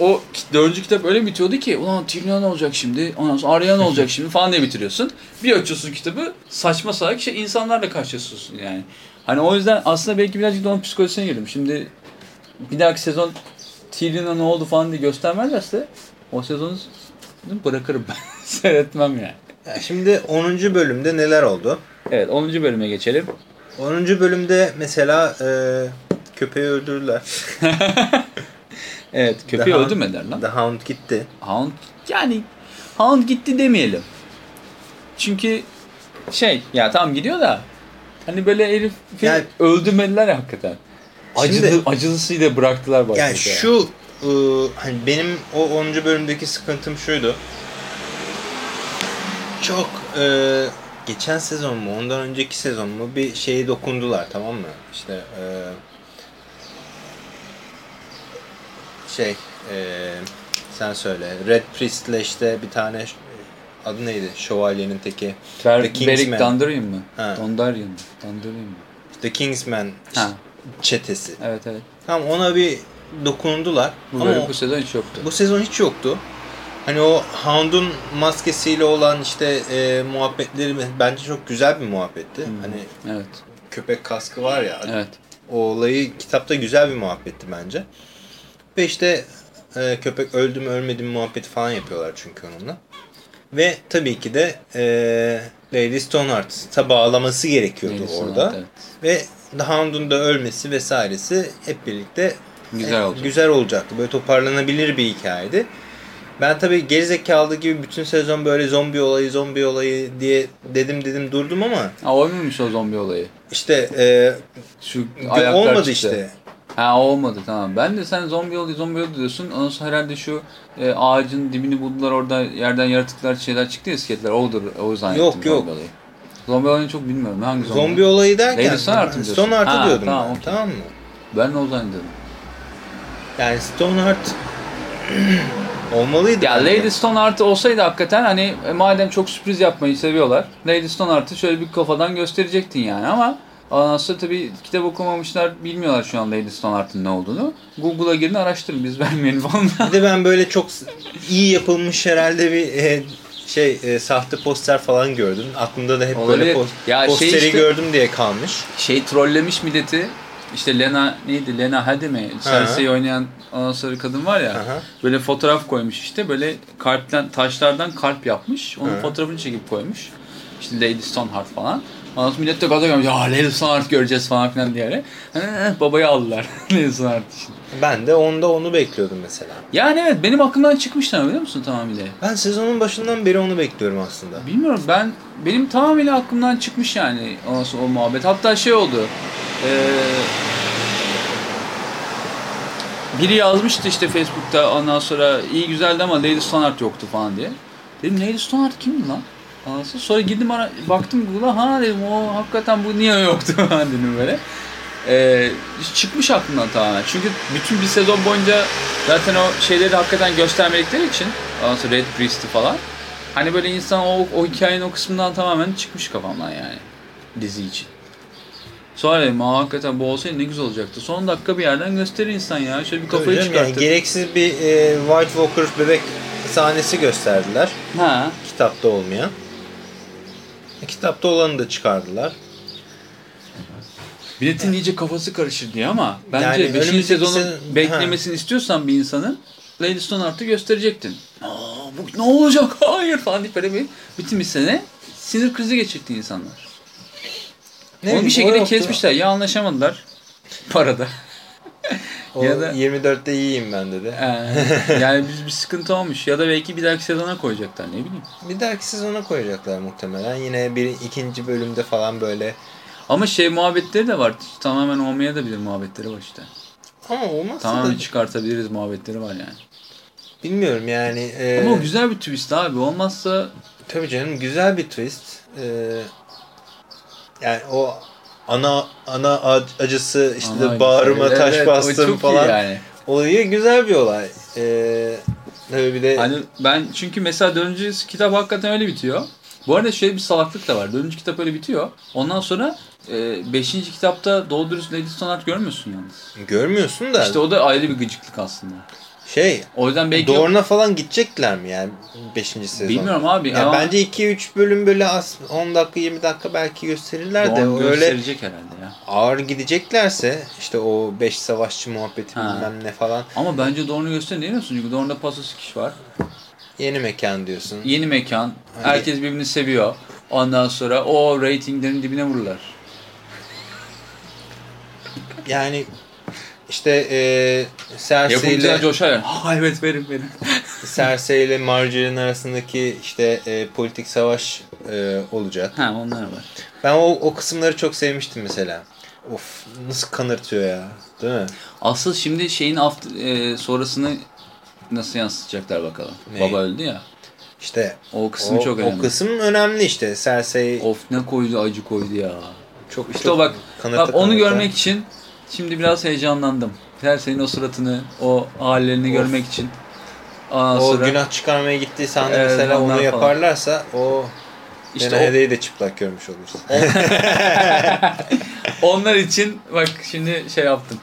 o dördüncü kitap öyle bitiyordu ki ulan Tyrion olacak şimdi ondan sonra Arya ne olacak şimdi falan diye bitiriyorsun. Bir açıyorsun kitabı saçma salak şey insanlarla karşılaşıyorsun yani. Hani o yüzden aslında belki birazcık da onun psikolojisine girdim. Şimdi bir dahaki sezon Tyrion'a ne oldu falan diye göstermezlerse o sezonu bırakırım ben. <laughs> Seyretmem yani. Şimdi 10. bölümde neler oldu? Evet 10. bölüme geçelim. 10. bölümde mesela e, köpeği öldürdüler. <laughs> Evet köpeği Daha- öldürmediler lan. The Hound gitti. Hound yani Hound gitti demeyelim. Çünkü şey ya tam gidiyor da hani böyle herif Yani- öldürmediler hakikaten. Acılı, Şimdi- acılısıyla bıraktılar başta. Yani şu e, hani benim o 10. bölümdeki sıkıntım şuydu. Çok e, geçen sezon mu ondan önceki sezon mu bir şeye dokundular tamam mı? İşte e, şey e, sen söyle Red Priest'le işte bir tane adı neydi? Şövalyenin teki. Fer, The Kingsman. Dondarrion mı? Ha. Dondarrion mu? Dondarrion mu? The Kingsman Ha. çetesi. Evet evet. Tamam ona bir dokundular. Bu Ama bölüm bu sezon hiç yoktu. Bu sezon hiç yoktu. Hani o Hound'un maskesiyle olan işte e, muhabbetleri bence çok güzel bir muhabbetti. Hmm. Hani Evet. köpek kaskı var ya. Evet. O olayı kitapta güzel bir muhabbetti bence. Ve işte e, köpek öldü mü ölmedi mi muhabbeti falan yapıyorlar çünkü onunla. Ve tabii ki de e, Lady Stoneheart'a bağlaması gerekiyordu Lady orada. Stoneheart, evet. Ve Hound'un da ölmesi vesairesi hep birlikte Güzel e, olacak. güzel olacaktı. Böyle toparlanabilir bir hikayeydi. Ben tabii gerizekalı gibi bütün sezon böyle zombi olayı zombi olayı diye dedim dedim durdum ama Ha o muymuş o zombi olayı? işte e, Şu olmadı çıktı. işte. Ha olmadı tamam. Ben de sen zombi oldu zombi oldu diyorsun. Ondan sonra herhalde şu e, ağacın dibini buldular orada yerden yaratıklar şeyler çıktı ya iskeletler. Odur o yüzden Yok, yok. zombi olayı. Zombi olayını çok bilmiyorum. Hangi zombi? Zombi olayı derken Lady Stoneheart mı diyorsun? Stoneheart'ı Ha, diyordum tamam, ben. okey. Tamam mı? Ben o zannediyorum. Yani Stoneheart <clears throat> olmalıydı. Ya bence. Lady Stoneheart olsaydı hakikaten hani e, madem çok sürpriz yapmayı seviyorlar. Lady Stoneheart'ı şöyle bir kafadan gösterecektin yani ama Ondan sonra tabii kitap okumamışlar bilmiyorlar şu an Lady Stoneheart'ın ne olduğunu. Google'a girin araştırın biz <laughs> vermeyelim falan. Bir de ben böyle çok iyi yapılmış herhalde bir e, şey e, sahte poster falan gördüm. Aklımda da hep Olabilir. böyle pos- Ya şey posteri işte- gördüm diye kalmış. şey trollemiş milleti. işte Lena neydi? Lena Headey mi? Cersei'yi oynayan ondan sonra kadın var ya. Aha. Böyle fotoğraf koymuş işte. Böyle kalpten taşlardan kalp yapmış. Onun Hı. fotoğrafını çekip koymuş. İşte Lady Stoneheart falan. Ondan sonra millet de gaza gelmiş. Ya Lady Stoneheart göreceğiz falan filan diye. Hı, Babayı aldılar <laughs> Lady Stoneheart için. Ben de onda onu bekliyordum mesela. Yani evet benim aklımdan çıkmışlar biliyor musun tamamıyla? Ben sezonun başından beri onu bekliyorum aslında. Bilmiyorum ben benim tamamıyla aklımdan çıkmış yani o, o muhabbet. Hatta şey oldu. eee, biri yazmıştı işte Facebook'ta ondan sonra iyi güzeldi ama Lady Stoneheart yoktu falan diye. Dedim Lady Stoneheart kimdi lan? Ondan sonra, gittim ara, baktım Google'a ha dedim o hakikaten bu niye yoktu <laughs> falan dedim böyle. Eee, çıkmış aklımdan tamamen. Çünkü bütün bir sezon boyunca zaten o şeyleri hakikaten göstermedikleri için ondan sonra Red Priest'i falan Hani böyle insan o, o hikayenin o kısmından tamamen çıkmış kafamdan yani dizi için. Dedim "Aa, hakikaten bu olsaydı ne güzel olacaktı. Son dakika bir yerden gösterir insan ya. Şöyle bir kafayı canım, yani gereksiz bir e, White Walker bebek sahnesi gösterdiler. ha. Kitapta olmayan. E, kitapta olanı da çıkardılar. Milletin iyice kafası karışır diye ama bence Yani 5. önümüzdeki sezonu sezon- beklemesini istiyorsan bir insanın Lady Stoneheart'ı gösterecektin. Aa, bu ne olacak? <laughs> Hayır falan deyip böyle bir bütün bir sene sinir krizi geçirdi insanlar. Ne Onu bir şekilde kesmişler. Ya anlaşamadılar parada. <laughs> O Ya da- 24'te yiyeyim ben dedi. Ee, yani biz bir sıkıntı olmuş ya da belki bir dahaki sezona koyacaklar ne bileyim. Bir dahaki sezona koyacaklar muhtemelen. Yine bir ikinci bölümde falan böyle. Ama şey muhabbetleri de var. Tamamen olmaya da bilir muhabbetleri var işte. Ama olmazsa Tamamen da çıkartabiliriz muhabbetleri var yani. bilmiyorum yani. e, Ama güzel bir twist abi. Olmazsa Tabii canım güzel bir twist. Ee, yani o ana ana ac- acısı işte Ana de acısı. taş Evet, bastım falan. yani. Olayı güzel bir olay. Ee, tabii bir de Hani ben çünkü mesela dördüncü kitap hakikaten öyle bitiyor. Bu arada şöyle bir salaklık da var. Dördüncü kitap öyle bitiyor. Ondan sonra e, beşinci kitapta doğru dürüst Lady Stoneheart görmüyorsun yalnız. görmüyorsun da İşte o da ayrı bir gıcıklık aslında. Şey O yüzden belki Dorne'a falan gidecekler mi yani 5. sezon? Bilmiyorum abi. Ya ama bence 2-3 bölüm böyle az 10 dakika 20 dakika belki gösterirler de Dawn öyle gösterecek herhalde ya. ağır gideceklerse işte o 5 savaşçı muhabbeti Ha. bilmem ne falan Ama bence Dorne'u gösterin misin? Çünkü Dorne'da pasos kişi var. yeni mekan diyorsun. Yeni mekan. Hani- Herkes birbirini seviyor. Ondan sonra o ratinglerin dibine vururlar. Yani işte e, Cersei ile coşar. Ha evet verin verin. <laughs> Cersei ile Marjorie'nin arasındaki işte e, politik savaş e, olacak. ha onlar var. Ben o, o kısımları çok sevmiştim mesela. Of nasıl kanırtıyor ya. Değil mi? Asıl şimdi şeyin after, e, sonrasını nasıl yansıtacaklar bakalım. Neyi? Baba öldü ya. İşte O kısmı o, çok o önemli. kısım önemli işte. Cersei Of ne koydu acı koydu ya. çok İşte çok o bak, bak onu görmek için şimdi biraz heyecanlandım. Her senin o suratını, o hallerini Of. görmek için. Ondan O sonra günah çıkarmaya gittiği sahne Evet, mesela onu falan. yaparlarsa o işte işte o- de çıplak görmüş olursun. <laughs> onlar için bak şimdi şey yaptım.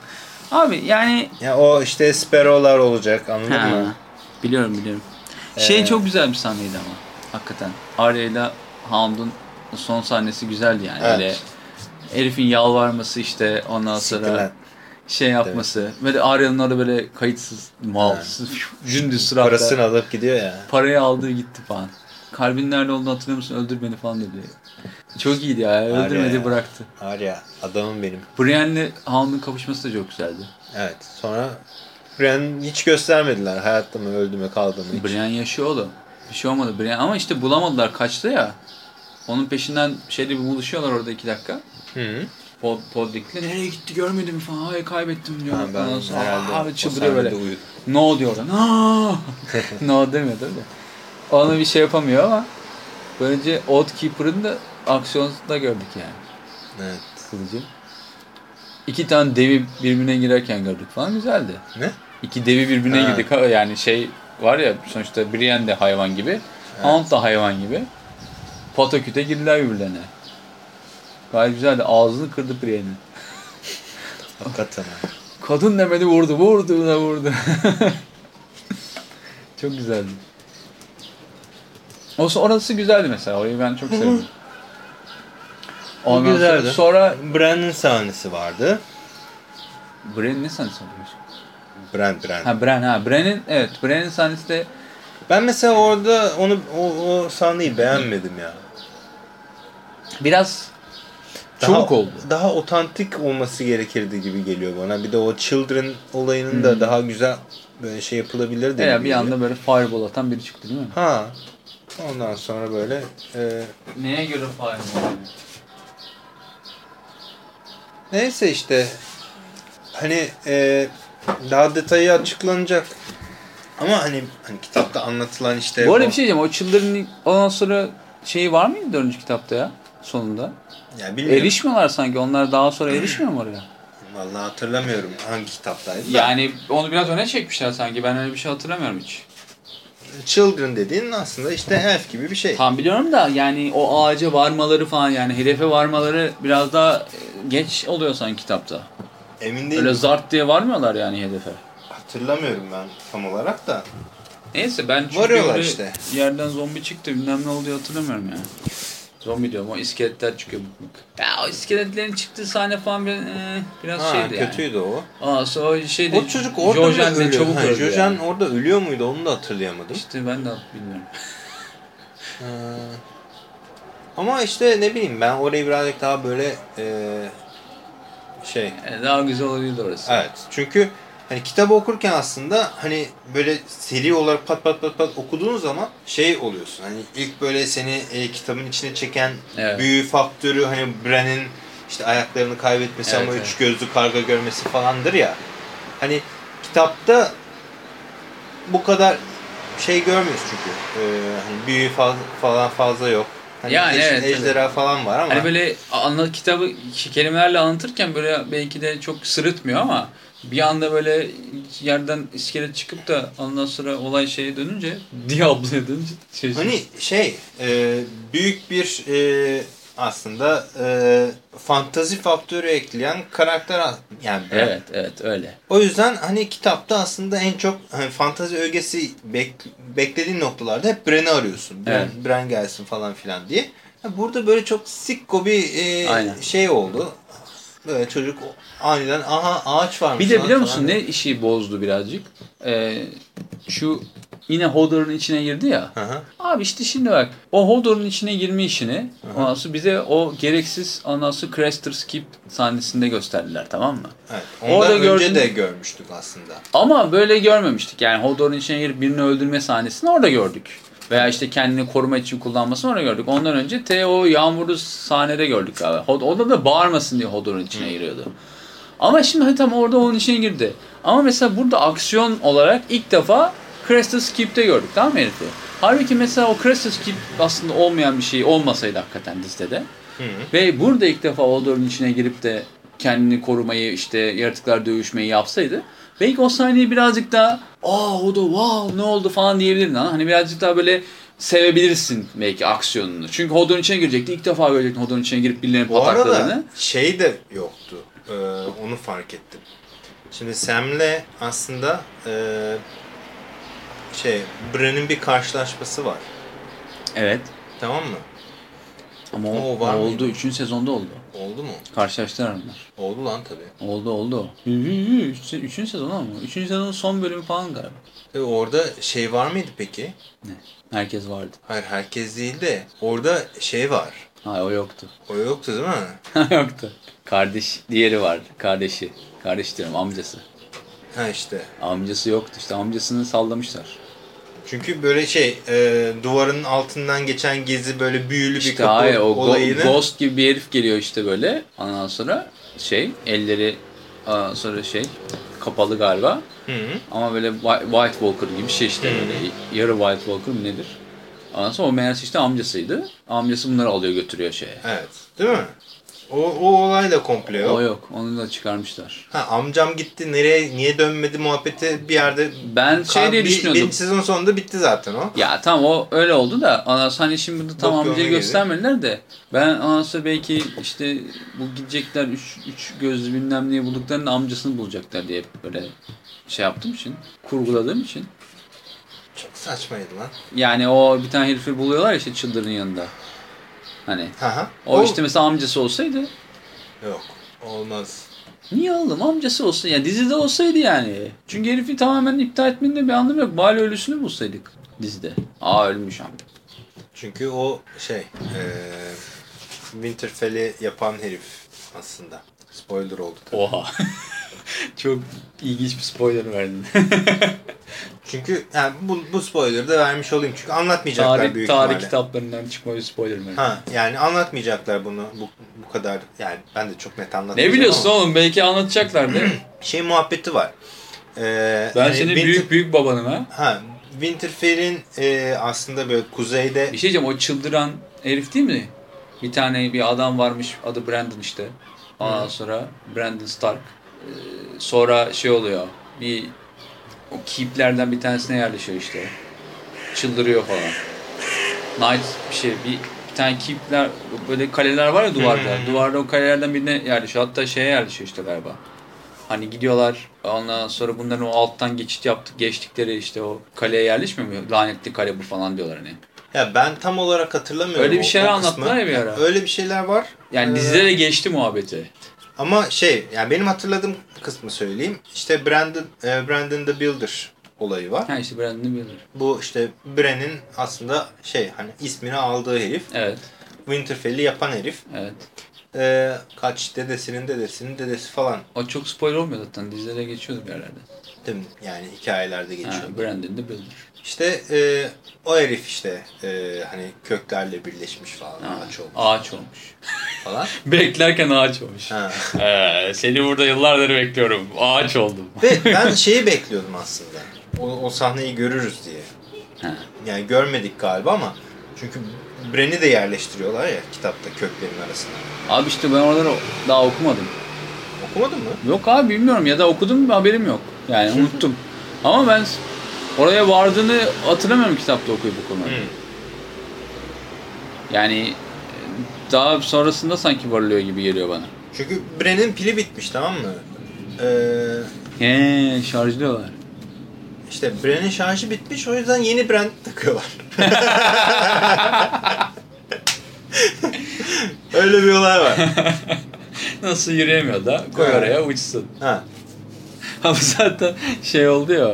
Abi yani ya o işte Sparrow'lar olacak anladın Ha, mı? Biliyorum biliyorum. Şey Ee, çok güzel bir sahneydi ama. Hakikaten. Arya ile Hound'un son sahnesi güzeldi yani. Evet. Öyle herifin yalvarması işte ondan sonra şey yapması. Böyle Arya'nın orada böyle kayıtsız, malsız, gündüz <laughs> suratla Parasını alıp gidiyor ya. parayı aldı gitti falan. Kalbin nerede olduğunu hatırlıyor musun? Öldür beni falan dedi. Çok iyiydi ya. Öldürmedi bıraktı. Arya adamım benim. Brienne'le Hound'un kapışması da çok güzeldi. Evet sonra Brienne hiç göstermediler hayatta mı öldü mü kaldı mı hiç. Brienne yaşıyor oğlum. Bir şey olmadı Brienne. Ama işte bulamadılar kaçtı ya. Onun peşinden şeyde bir buluşuyorlar orada iki dakika. Hı. Pod, Podrick'le nereye gitti görmedim falan. Hayır kaybettim diyor. Ha, ben sonra, herhalde abi çıldırıyor böyle. uyudum. No diyor orada. No. <laughs> no demiyor tabii. Onu bir şey yapamıyor ama böylece Oathkeeper'ın da aksiyonunda gördük yani. Evet. Kılıcı. İki tane devi birbirine girerken gördük falan güzeldi. Ne? İki devi birbirine Ha. girdik. Yani şey var ya sonuçta Brienne de hayvan gibi. Hound da hayvan gibi. Pataküte girdiler birbirlerine. Gayet güzeldi. Ağzını kırdı Brienne'in. Hakikaten. ha. Kadın demedi vurdu. Vurdu da vurdu. <laughs> çok güzeldi. O orası güzeldi mesela. Orayı ben çok sevdim. Ondan güzeldi. Sonra, sonra Brandon sahnesi vardı. Bran ne sahnesi olmuş? Bran Bran. Ha Bran ha. Bran'in evet Bran'in sahnesi de Ben mesela orada onu o, o sahneyi beğenmedim ya. Biraz Daha, çabuk oldu. Daha otantik olması gerekirdi gibi geliyor bana. Bir de o Children olayının da daha güzel böyle şey yapılabilirdi. Gibi bir anda böyle fireball atan biri çıktı değil mi? Ha. Ondan sonra böyle e, Neye göre fireball? neyse işte hani e, daha detayı açıklanacak. Ama hani, hani kitapta anlatılan işte Bu arada o- bir şey diyeceğim. O Children'ın ondan sonra şeyi var mıydı dördüncü kitapta ya? Sonunda. yani bilmiyorum. Erişmiyorlar sanki. Onlar daha sonra erişmiyor mu oraya? Vallahi hatırlamıyorum hangi kitaptaydı. da. Yani onu biraz öne çekmişler sanki. Ben öyle bir şey hatırlamıyorum hiç. Children dediğin aslında işte elf gibi bir şey. Tam biliyorum da yani o ağaca varmaları falan yani hedefe varmaları biraz daha e, geç oluyor sanki kitapta. Emin değilim. Öyle zart diye varmıyorlar yani hedefe. Hatırlamıyorum ben tam olarak da. Neyse ben çünkü Varıyorlar öyle işte. yerden zombi çıktı bilmem ne oldu hatırlamıyorum ya. Zombi diyorum o iskeletler çıkıyor bık bık. Ya o iskeletlerin çıktığı sahne falan biraz, eh, biraz Ha, şeydi yani. kötüydü o. Aa sonra o şeydi. O çocuk orada Jojen mı ölüyor? çabuk Ha, Jojen yani. orada ölüyor muydu onu da hatırlayamadım. İşte ben de bilmiyorum. Ha. Ama işte ne bileyim ben orayı birazcık daha böyle e, şey Yani daha güzel olabilirdi orası. evet çünkü hani kitabı okurken aslında hani böyle seri olarak pat pat pat pat okuduğun zaman şey oluyorsun hani ilk böyle seni e, kitabın içine çeken Evet. büyü faktörü hani Bran'in işte ayaklarını kaybetmesi Evet, ama evet. üç gözlü karga görmesi falandır ya hani kitapta bu kadar şey görmüyoruz çünkü Ee, hani büyü faz- falan fazla yok. Hani Yani eş- evet, tabii. ejderha falan var ama Hani böyle anlat kitabı kelimelerle anlatırken böyle belki de çok sırıtmıyor ama bir anda böyle yerden iskelet çıkıp da ondan sonra olay şeye dönünce <laughs> Diablo'ya dönünce şey, Hani şey e, büyük bir e, aslında e, fantazi faktörü ekleyen karakter yani. Evet evet öyle. O yüzden hani kitapta aslında en çok hani fantazi ögesi bek- beklediğin noktalarda hep Bran'i arıyorsun. Bran, Evet. Bran gelsin falan filan diye. Burada böyle çok sikko bir e, Aynen. şey oldu. Böyle çocuk aniden aha ağaç varmış Bir de biliyor musun ne işi bozdu birazcık? Ee, şu yine Hodor'un içine girdi ya. Hı hı. Abi işte şimdi bak o Hodor'un içine girme işini ondan sonra bize o gereksiz ondan sonra Craster Skip sahnesinde gösterdiler tamam mı? Evet. Ondan Orada önce gördüğün- de görmüştük aslında. Ama böyle görmemiştik. Yani Hodor'un içine girip birini öldürme sahnesini orada gördük. Veya işte kendini koruma için kullanmasını orada gördük. Ondan önce Theo yağmurlu sahnede gördük abi. Orada da bağırmasın diye Hodor'un içine giriyordu. Ama şimdi hadi tam orada onun içine girdi. Ama mesela burada aksiyon olarak ilk defa Crystal Skip'te gördük tamam mı herifi? Halbuki mesela o Crystal Skip aslında olmayan bir şey olmasaydı hakikaten dizide. Hı. Ve burada ilk defa Hodor'un içine girip de kendini korumayı işte yaratıklar dövüşmeyi yapsaydı belki o sahneyi birazcık daha aa Hodor wow ne oldu falan diyebilirdin ha. Hani birazcık daha böyle sevebilirsin belki aksiyonunu. Çünkü Hodor'un içine girecekti. İlk defa görecektin Hodor'un içine girip birilerinin Bu arada şey de yoktu. Ee, onu fark ettim. Şimdi Sam'le aslında ee, şey Bran'in bir karşılaşması var. Evet. Tamam mü? Ama Ama o, o var o mıydı? oldu. Üçüncü sezonda oldu. Oldu mu? Karşılaştılar onlar. Oldu lan tabii. Oldu oldu. Hı, hı, hı. Üç- Üçüncü sezon ama. Üçüncü sezonun son bölümü falan galiba. E orada şey var mıydı peki? Herkes vardı. Hayır herkes değil de orada şey var. Hayır o yoktu. O yoktu değil mi? <laughs> Yoktu. Kardeş, diğeri vardı. Kardeşi. Kardeş diyorum amcası. Ha işte. Amcası yoktu işte amcasını sallamışlar. Çünkü böyle şey e, duvarın altından geçen gezi böyle büyülü bir İşte kapı hayır o olayını. ghost gibi bir herif geliyor işte böyle. Ondan sonra şey elleri ondan sonra şey kapalı galiba. Hı -hı. Ama böyle Whi- White Walker gibi bir şey işte böyle. Yarı White Walker mı nedir? Ondan sonra o meğerse işte amcasıydı. Amcası bunları alıyor götürüyor şeye. Evet. Değil mi? O, o olay da komple yok. O yok. Onu da çıkarmışlar. Ha, amcam gitti nereye niye dönmedi muhabbeti bir yerde Ben şey diye bir, düşünüyordum. birinci sezon sonunda bitti zaten o. Ya tamam o öyle oldu da sonra hani şimdi burada tam amcayı ona göstermediler de ben sonra belki işte bu gidecekler üç, üç gözlü bilmem neyi bulduklarında amcasını bulacaklar diye böyle şey yaptığım için kurguladığım için Çok saçmaydı lan. yani o bir tane herifi buluyorlar ya işte çıldırın yanında hani Ha ha. o işte mesela amcası olsaydı Yok olmaz. Niye oğlum amcası olsun ya dizide olsaydı yani. Çünkü herifi tamamen iptal etmenin bir anlamı yok. Bari ölüsünü bulsaydık dizide. Aa ölmüş amca. Çünkü o şey e, Winterfell'i yapan herif aslında. Spoiler oldu tabii. Oha. <laughs> <laughs> Çok ilginç bir spoiler verdin. <laughs> Çünkü yani bu, bu spoiler'ı da vermiş olayım. Çünkü anlatmayacaklar tarih büyük tarih ihtimalle. kitaplarından çıkma bir spoiler mi? Ha yani anlatmayacaklar bunu bu, bu kadar yani ben de çok net anlatmayacağım Ne biliyorsun ama oğlum belki anlatacaklardı. <clears throat> şey muhabbeti var. Ee, ben hani senin Winter- büyük büyük babanım ha. ha Winterfell'in e, aslında böyle kuzeyde Bir şey diyeceğim o çıldıran herif değil mi? Bir tane bir adam varmış adı Brandon işte. Ondan sonra Brandon Stark. Sonra şey oluyor. Bir o keeplerden bir tanesine yerleşiyor işte. Çıldırıyor falan. Knight bir şey bir, bir tane keepler böyle kaleler var ya duvarda. Duvarda o kalelerden birine yerleşiyor. Hatta şeye yerleşiyor işte galiba. Hani gidiyorlar ondan sonra bunların o alttan geçit yaptık geçtikleri işte o kaleye yerleşmiyor mu? Lanetli kale bu falan diyorlar hani. ya ben tam olarak hatırlamıyorum. Öyle bir şeyler o anlattılar ya bir ara. Öyle bir şeyler var. Yani Ee, dizide de geçti muhabbeti. Ama şey yani benim hatırladığım kısmı söyleyeyim. İşte Brandon e, Brandon the Builder olayı var. Ha işte Brandon Miller. Bu işte Bran'in aslında şey hani ismini aldığı herif. Evet. Winterfell'i yapan herif. Evet. Ee, kaç dedesinin dedesinin dedesi falan. O çok spoiler olmuyor zaten. Dizide de geçiyordu bir yerlerde. Değil mi? Yani hikayelerde geçiyor. Ha, Brandon de Builder. İşte e, o herif işte e, hani köklerle birleşmiş falan. Ha, Ağaç olmuş Ağaç olmuş. falan. <laughs> Beklerken ağaç olmuş. Ha. Ee, seni burada yıllardır bekliyorum. Ağaç oldum. Ve ben <laughs> şeyi bekliyordum aslında. O, o sahneyi görürüz diye. Ha. Yani görmedik galiba ama çünkü Bren'i de yerleştiriyorlar ya kitapta köklerin arasına. Abi işte ben oraları daha okumadım. Okumadın mı? Yok abi bilmiyorum ya da okudum haberim yok. Yani <laughs> unuttum. Ama ben oraya vardığını hatırlamıyorum kitapta okuyup okumadım. Yani e, daha sonrasında sanki varılıyor gibi geliyor bana. Çünkü Bren'in pili bitmiş tamam mı? Ee, He şarjlıyorlar. işte Bren'in şarjı bitmiş o yüzden yeni Bren takıyorlar. <laughs> Öyle bir olay var. <laughs> Nasıl yürüyemiyor da koy Ha. oraya uçsun. Ha. <laughs> Ama zaten şey oldu ya.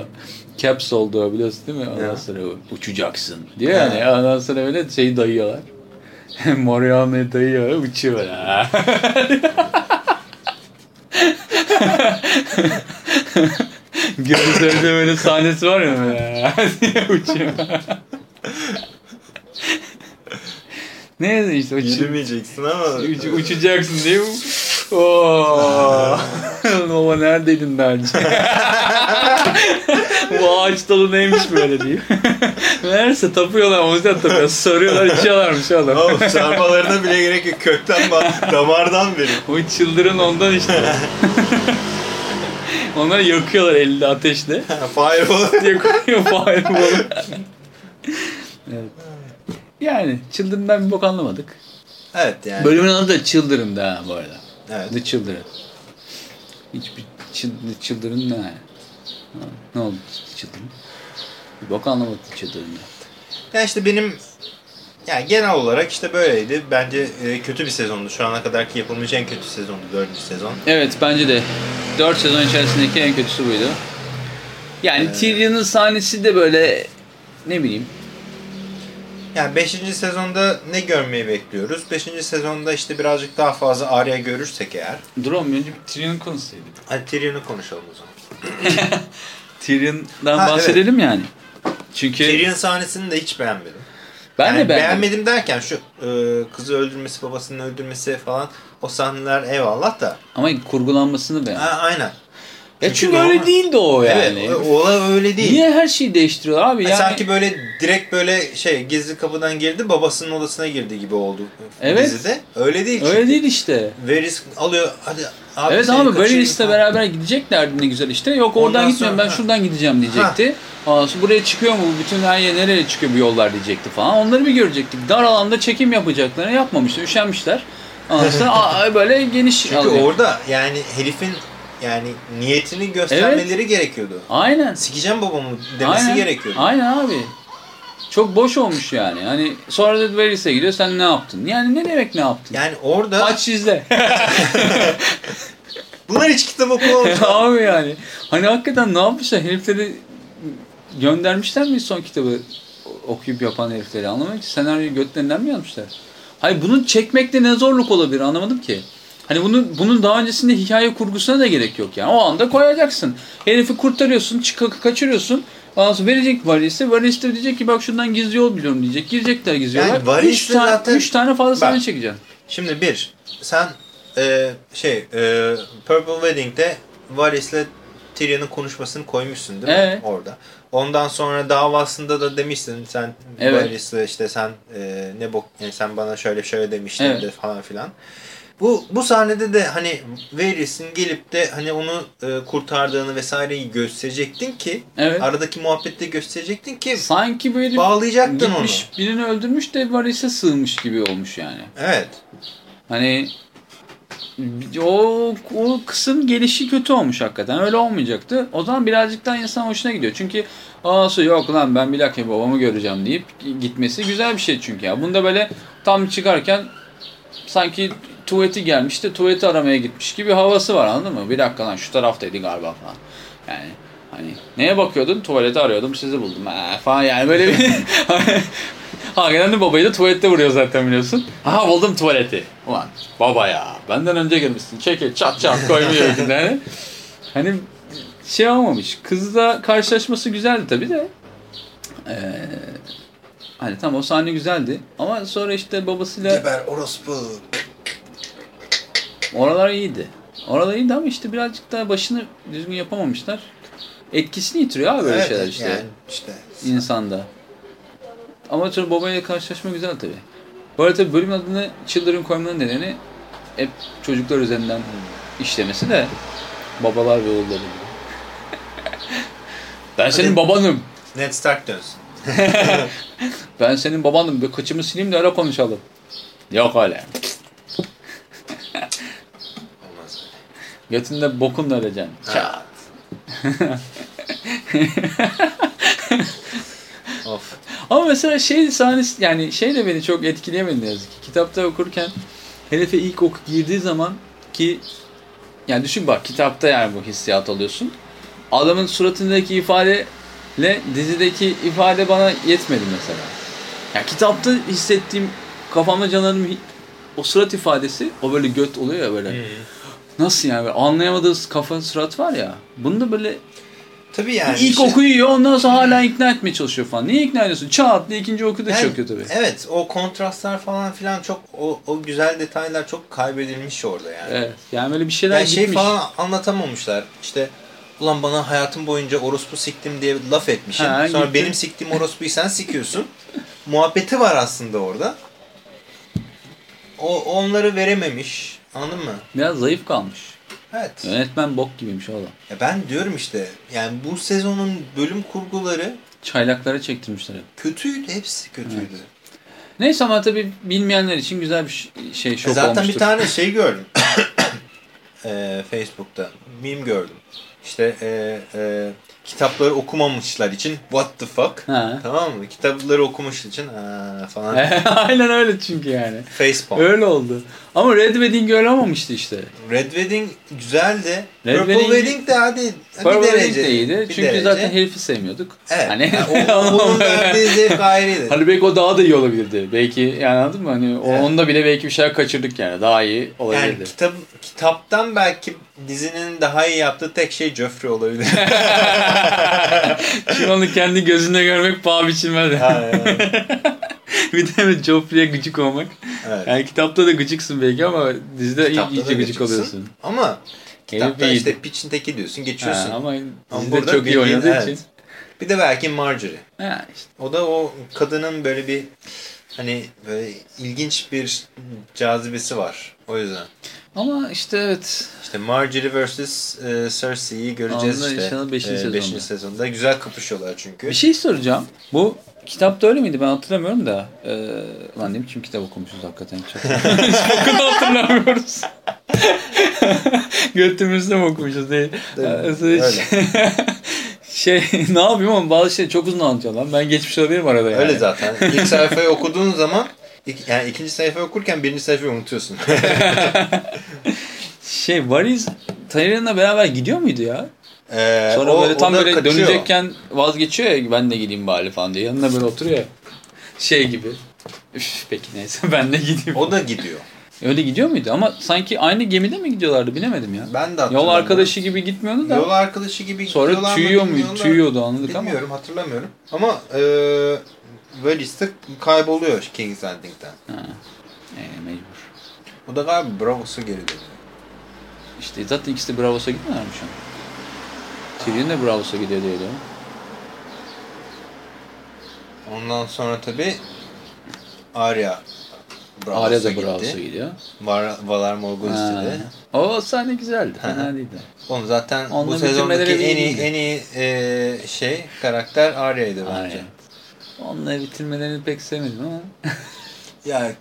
Caps oldu biliyorsun değil mi? Ondan Ya. sonra uçacaksın Ha. yani. Ondan sonra öyle şey dayıyorlar. <laughs> Moriarty'yi dayıyor uçuyor böyle. Gözlerinde böyle sahnesi var ya diye <laughs> uçuyor. Neyse işte uçuyor. Yürümeyeceksin ama. Uç, uçacaksın diye. Oo. <laughs> Baba neredeydin daha önce? Ağaç dalı neymiş böyle diye. <laughs> Meğerse tapıyorlar, o yüzden tapıyor. Soruyorlar, içiyorlarmış oğlum. Oğlum çarpmalarına bile gerek yok. Kökten bak, damardan beri. O çıldırın ondan işte. Onları yakıyorlar elinde ateşle. Fireball. <laughs> Yakıyor fireball'u. evet. Yani çıldırından bir bok anlamadık. Evet yani. Bölümün adı da Children da bu arada. Evet. The Children. Hiçbir Children ne? Ha, Ne oldu Children? Bir bok anlamadım Children'da. Yani işte benim yani genel olarak işte böyleydi. Bence e, kötü bir sezondu. Şu ana kadarki yapılmış en kötü sezondu. Dördüncü sezon. Evet bence de 4 sezon içerisindeki en kötüsü buydu. Yani Tyrion'un sahnesi de böyle ne bileyim. Yani 5. sezonda ne görmeyi bekliyoruz? 5. sezonda işte birazcık daha fazla Arya görürsek eğer. Dur oğlum önce Tyrion'u konuşsaydık. Hadi Tyrion'u konuşalım o zaman. <laughs> Tyrion'dan Ha, bahsedelim yani. Çünkü Tyrion sahnesini de hiç beğenmedim. ben yani de beğendim. beğenmedim derken şu e, kızı öldürmesi, babasının öldürmesi falan o sahneler eyvallah da. Ama kurgulanmasını beğendim. Ha, aynen. Çünkü çünkü normal- öyle değildi o yani. Evet, o- olay öyle değil. Niye her şeyi değiştiriyorlar abi? Yani... Sanki böyle direkt böyle şey gizli kapıdan girdi babasının odasına girdi gibi oldu Evet. dizide. Öyle değil çünkü. Öyle değil işte. Veris alıyor hadi abi evet seni ama böyle falan. beraber gideceklerdi ne güzel işte. Yok oradan Ondan gitmiyorum ben sonra- şuradan gideceğim diyecekti. Sonra buraya çıkıyor mu bu bütün her yer nereye çıkıyor bu yollar diyecekti falan. Onları bir görecektik. Dar alanda çekim yapacaklarını yapmamışlar. Üşenmişler. Sonra <laughs> aa, böyle geniş Çünkü alacak. orada yani herifin yani niyetini göstermeleri gerekiyordu. Aynen. Sikeceğim babamı demesi Aynen. gerekiyordu. Aynen abi. Çok boş olmuş yani. Hani sonra da Veris'e gidiyor sen ne yaptın? Yani ne demek ne yaptın? Yani orada Aç izle. <laughs> Bunlar hiç kitap okumamış. <laughs> Abi yani. Hani hakikaten ne yapmışlar? Herifleri göndermişler mi son kitabı okuyup yapan herifleri? Anlamadım ki. Senaryoyu götlerinden mi yazmışlar? Hayır bunu çekmekte ne zorluk olabilir anlamadım ki. Hani bunu, bunun daha öncesinde hikaye kurgusuna da gerek yok yani. O anda koyacaksın. Herifi kurtarıyorsun, çık kaçırıyorsun. Ondan sonra verecek valisi. Valis de diyecek ki bak şundan gizli yol biliyorum diyecek. Girecekler gizli Yani yola. üç de tane, zaten- üç tane fazla Bak. çekeceksin. Şimdi bir, sen e, şey e, Purple Wedding'de Varys'le Tyrion'un konuşmasını koymuşsun değil mi? Evet. Orada. Ondan sonra davasında da demişsin sen Evet. Varys'le işte sen e, ne bok yani sen bana şöyle şöyle demiştin Evet. de falan filan. Bu bu sahnede de hani Varys'in gelip de hani onu e, kurtardığını vesaireyi gösterecektin ki Evet. aradaki muhabbette gösterecektin ki Sanki böyle bağlayacaktın gitmiş birini öldürmüş de Varis'e sığmış gibi olmuş yani. onu. Evet. Hani o, o kısım gelişi kötü olmuş hakikaten. Öyle olmayacaktı. O zaman birazcık daha insan hoşuna gidiyor. Çünkü Aa yok lan ben bilakis babamı göreceğim deyip gitmesi güzel bir şey çünkü ya. Bunda böyle tam çıkarken sanki tuvaleti gelmiş de tuvaleti aramaya gitmiş gibi havası var anladın mı? Bir dakika lan şu taraftaydı galiba falan. Yani hani neye bakıyordun? Tuvaleti arıyordum sizi buldum ha, falan yani böyle bir... <laughs> Hakikaten de babayı da tuvalette vuruyor zaten biliyorsun. Aha buldum tuvaleti. Ulan baba ya benden önce gelmişsin. Çekil çat çat koymuyor yani. Hani şey olmamış. Kızla karşılaşması güzeldi tabii de. Ee, hani tam o sahne güzeldi. Ama sonra işte babasıyla Geber orospu. Oralar iyiydi. Oralar iyiydi ama işte birazcık daha başını düzgün yapamamışlar. Etkisini yitiriyor abi böyle Evet, şeyler işte Yani işte. insanda. Ama sonra babayla karşılaşma güzel tabii. Bu arada tabii bölüm adını Children koymanın nedeni hep çocuklar üzerinden işlemesi de babalar ve oğulları <laughs> ben senin babanım. Ned Stark dönsün. <laughs> Ben senin babanım. Bir kıçımı sileyim de öyle konuşalım. Yok öyle. Olmaz öyle. Götünde bokunla öleceksin. Çat. Of. Ama mesela şey sahnesi yani şey de beni çok etkileyemedi ne yazık ki. Kitapta okurken herife ilk oku girdiği zaman ki yani düşün bak kitapta yani bu hissiyat alıyorsun. Adamın suratındaki ifadeyle dizideki ifade bana yetmedi mesela. Ya kitapta hissettiğim kafamda canlandığım o surat ifadesi o böyle göt oluyor ya böyle. Nasıl yani anlayamadığı kafa surat var ya. Bunda böyle Tabii yani. ilk işte- okuyor ondan sonra hala ikna etmeye çalışıyor falan. Niye ikna ediyorsun? Diye ikinci oku da Yani, çöküyor tabii. Evet o kontrastlar falan filan çok o, o güzel detaylar çok kaybedilmiş orada yani. Evet. Yani böyle bir şeyler yani şey gitmiş. falan anlatamamışlar. İşte ulan bana hayatım boyunca orospu siktim diye laf etmişim. Ha, Sonra gitti. benim siktiğim orospuyu sen sikiyorsun. Muhabbeti var aslında orada. O onları verememiş. Anladın mı? Biraz zayıf kalmış. Evet. Yönetmen bok gibiymiş oğlum. Ya ben diyorum işte yani bu sezonun bölüm kurguları Çaylaklara çektirmişler hep. kötüydü. Hepsi kötüydü. Neyse ama tabii bilmeyenler için güzel bir şey şok E Zaten olmuştur. bir tane şey gördüm. Eee, <coughs> Facebook'ta. Meme gördüm. İşte eee, eee, kitapları okumamışlar için what the fuck. Ha. Tamam mı? Kitapları okumuş için aa, falan. <laughs> Aynen öyle çünkü yani. Facepalm. Öyle oldu. Ama Red Wedding öyle olmamıştı işte. Red Wedding güzeldi. Red Purple Wedding- Wedding de hadi bir Purple derece. Wedding de iyiydi. bir Çünkü derece. zaten herifi sevmiyorduk. Evet. Hani, Yani o, <laughs> onun verdiği <laughs> zevk ayrıydı. hani belki o daha da iyi olabilirdi. Belki yani anladın mı? Hani o- Evet. onda bile belki bir şeyler kaçırdık yani. Daha iyi Yani olabilirdi. kitap, kitaptan belki dizinin daha iyi yaptığı tek şey Joffrey olabilir. <laughs> Şimdi onu kendi gözünde görmek paha biçilmez. Aynen. <laughs> bir de evet Joffrey'e gıcık olmak. evet. Yani kitapta da gıcıksın belki ama dizide Kitapta iyice gıcık oluyorsun. Ama kitapta iyiydi. işte piçin teki diyorsun geçiyorsun. Ha, ama Ama dizide burada çok iyi oynadığı evet. için. Bir de belki Marjorie. Ha, işte. O da o kadının böyle bir hani böyle ilginç bir cazibesi var. O yüzden. Ama işte evet. İşte Marjorie vs. e, Cersei'yi göreceğiz Onda işte. inşallah e, sezonda. beşinci sezonda. Güzel kapışıyorlar çünkü. Bir şey soracağım. Bu kitapta öyle miydi? Ben hatırlamıyorum da. Ee, lan ne biçim kitap okumuşuz hakikaten. Çok <laughs> bokunu hatırlamıyoruz. Götümüzde mi okumuşuz değil. Değil mi? Ee, Öyle. <laughs> şey ne yapayım ama bazı şey çok uzun anlatacağım lan. Ben geçmiş olabilirim arada yani. Öyle zaten. İlk sayfayı okuduğun zaman ik- yani ikinci sayfayı okurken birinci sayfayı unutuyorsun. <laughs> Şey Varys Tyrion'la beraber gidiyor muydu ya? Ee, Sonra o- böyle tam böyle kaçıyor. dönecekken vazgeçiyor ya ben de gideyim bari falan diye. Yanına böyle oturuyor. Şey gibi. Üf, peki neyse <laughs> ben de gideyim. O da gidiyor. Öyle gidiyor muydu? Ama sanki aynı gemide mi gidiyorlardı bilemedim ya. Ben de Yol arkadaşı gibi gitmiyordu da. Yol arkadaşı gibi Sonra tüyüyor muydu? bilmiyorum Tüyüyordu anladık Bilmiyorum hatırlamıyorum. Ama e, De kayboluyor King's Landing'den. Ha. Ee, mecbur. O da galiba Bravos'a geri dönüyor. İşte zaten ikisi de Bravos'a gitmiyorlar mı şu an? Tyrion de Bravos'a gidiyor diye diyorum. Ondan sonra tabi Arya Arya da. Bravos'a gidiyor. Var, Valar Morgul Ha. istedi. O sahne güzeldi. Fena değildi. Onu zaten bu Onunla sezondaki bitirmeleri en iyi en iyi e, şey karakter Arya'ydı bence. Aynen. Onunla bitirmelerini pek sevmedim ama. <laughs> Ya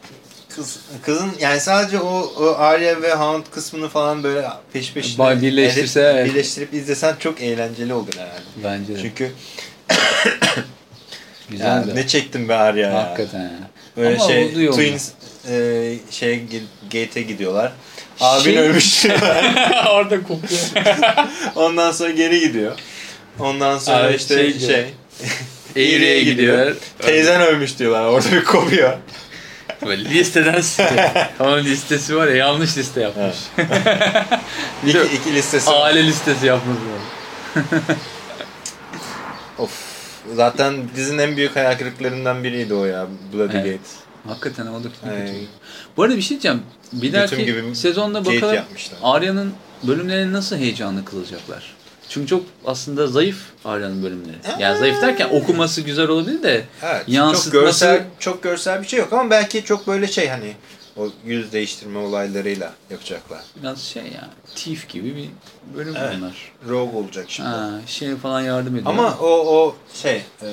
kız kızın yani sadece o, o Arya ve Hound kısmını falan böyle peş peşine birleştirse, edip- evet. birleştirip izlesen çok eğlenceli olur herhalde. Bence de. Çünkü <coughs> Güzeldi. ya, ne çektim be Arya ya. Hakikaten ya. Böyle Ama şey. Twins e, şey gate'e gidiyorlar. Abin Şey- ölmüş. <laughs> Orada kopuyor. <laughs> Ondan sonra geri gidiyor. Ondan sonra Abi işte şey şey. Eğriye gidiyor. Teyzen ölmüş diyorlar. Orada bir kopuyor. Böyle listeden site. <laughs> Onun listesi var ya yanlış liste yapmış. <laughs> İki, iki listesi. var. aile listesi yapmış. <laughs> Of. Zaten dizinin en büyük hayal kırıklarından biriydi o ya. Bloody Evet. Gate. Hakikaten o da kötü. Bu arada bir şey diyeceğim. Bir dahaki gibi sezonda bakalım. Arya'nın bölümlerini nasıl heyecanlı kılacaklar. Çünkü çok aslında zayıf Arya'nın bölümleri. Yani zayıf derken okuması güzel olabilir de Evet. Yansıtması- Çok görsel, çok görsel bir şey yok ama belki çok böyle şey hani o yüz değiştirme olaylarıyla yapacaklar. biraz şey yani Thief gibi bir bölüm Evet. bunlar. Rogue olacak şimdi. Ha, şey falan yardım ediyor. Ama o o şey e,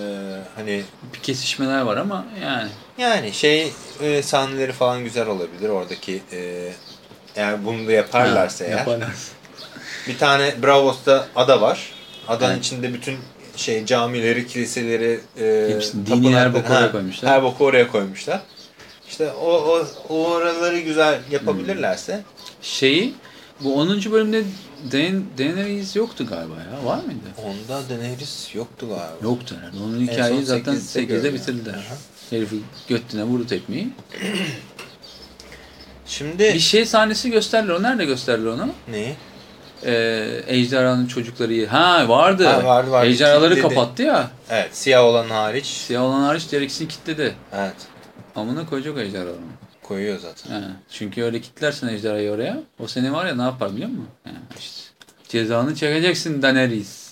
hani bir kesişmeler var ama yani yani şey e, sahneleri falan güzel olabilir oradaki e, eğer bunu da yaparlarsa Ha, eğer. yaparlarsa. Bir tane Bravos'ta ada var. Adanın Evet. içinde bütün şey camileri, kiliseleri, e, Hepsini, dini her boku oraya koymuşlar. Her boku oraya koymuşlar. İşte o, o, o oraları güzel yapabilirlerse. Şeyi bu 10. bölümde Daenerys yoktu galiba ya. Var mıydı? Onda Daenerys yoktu galiba. Yoktu herhalde. Onun hikayeyi zaten 8'de 8'de gördüm. bitirdiler. Aha. Herifi göttüne vurdu tekmeyi. <clears throat> Şimdi Bir şey sahnesi gösterdiler. Nerede gösterdiler onu? ne? Ee, ejderhanın çocukları. Ha vardı. Ha, vardı, vardı. Ejderhaları kapattı ya. Evet, siyah olan hariç. Siyah olan hariç diğer ikisini kilitledi. Evet, Amına koyacak ejderhalarını. koyuyor zaten. Ha, çünkü öyle kilitlersen ejderhayı oraya. O seni var ya ne yapar biliyor musun? Ha, işte. Cezanı çekeceksin Daenerys.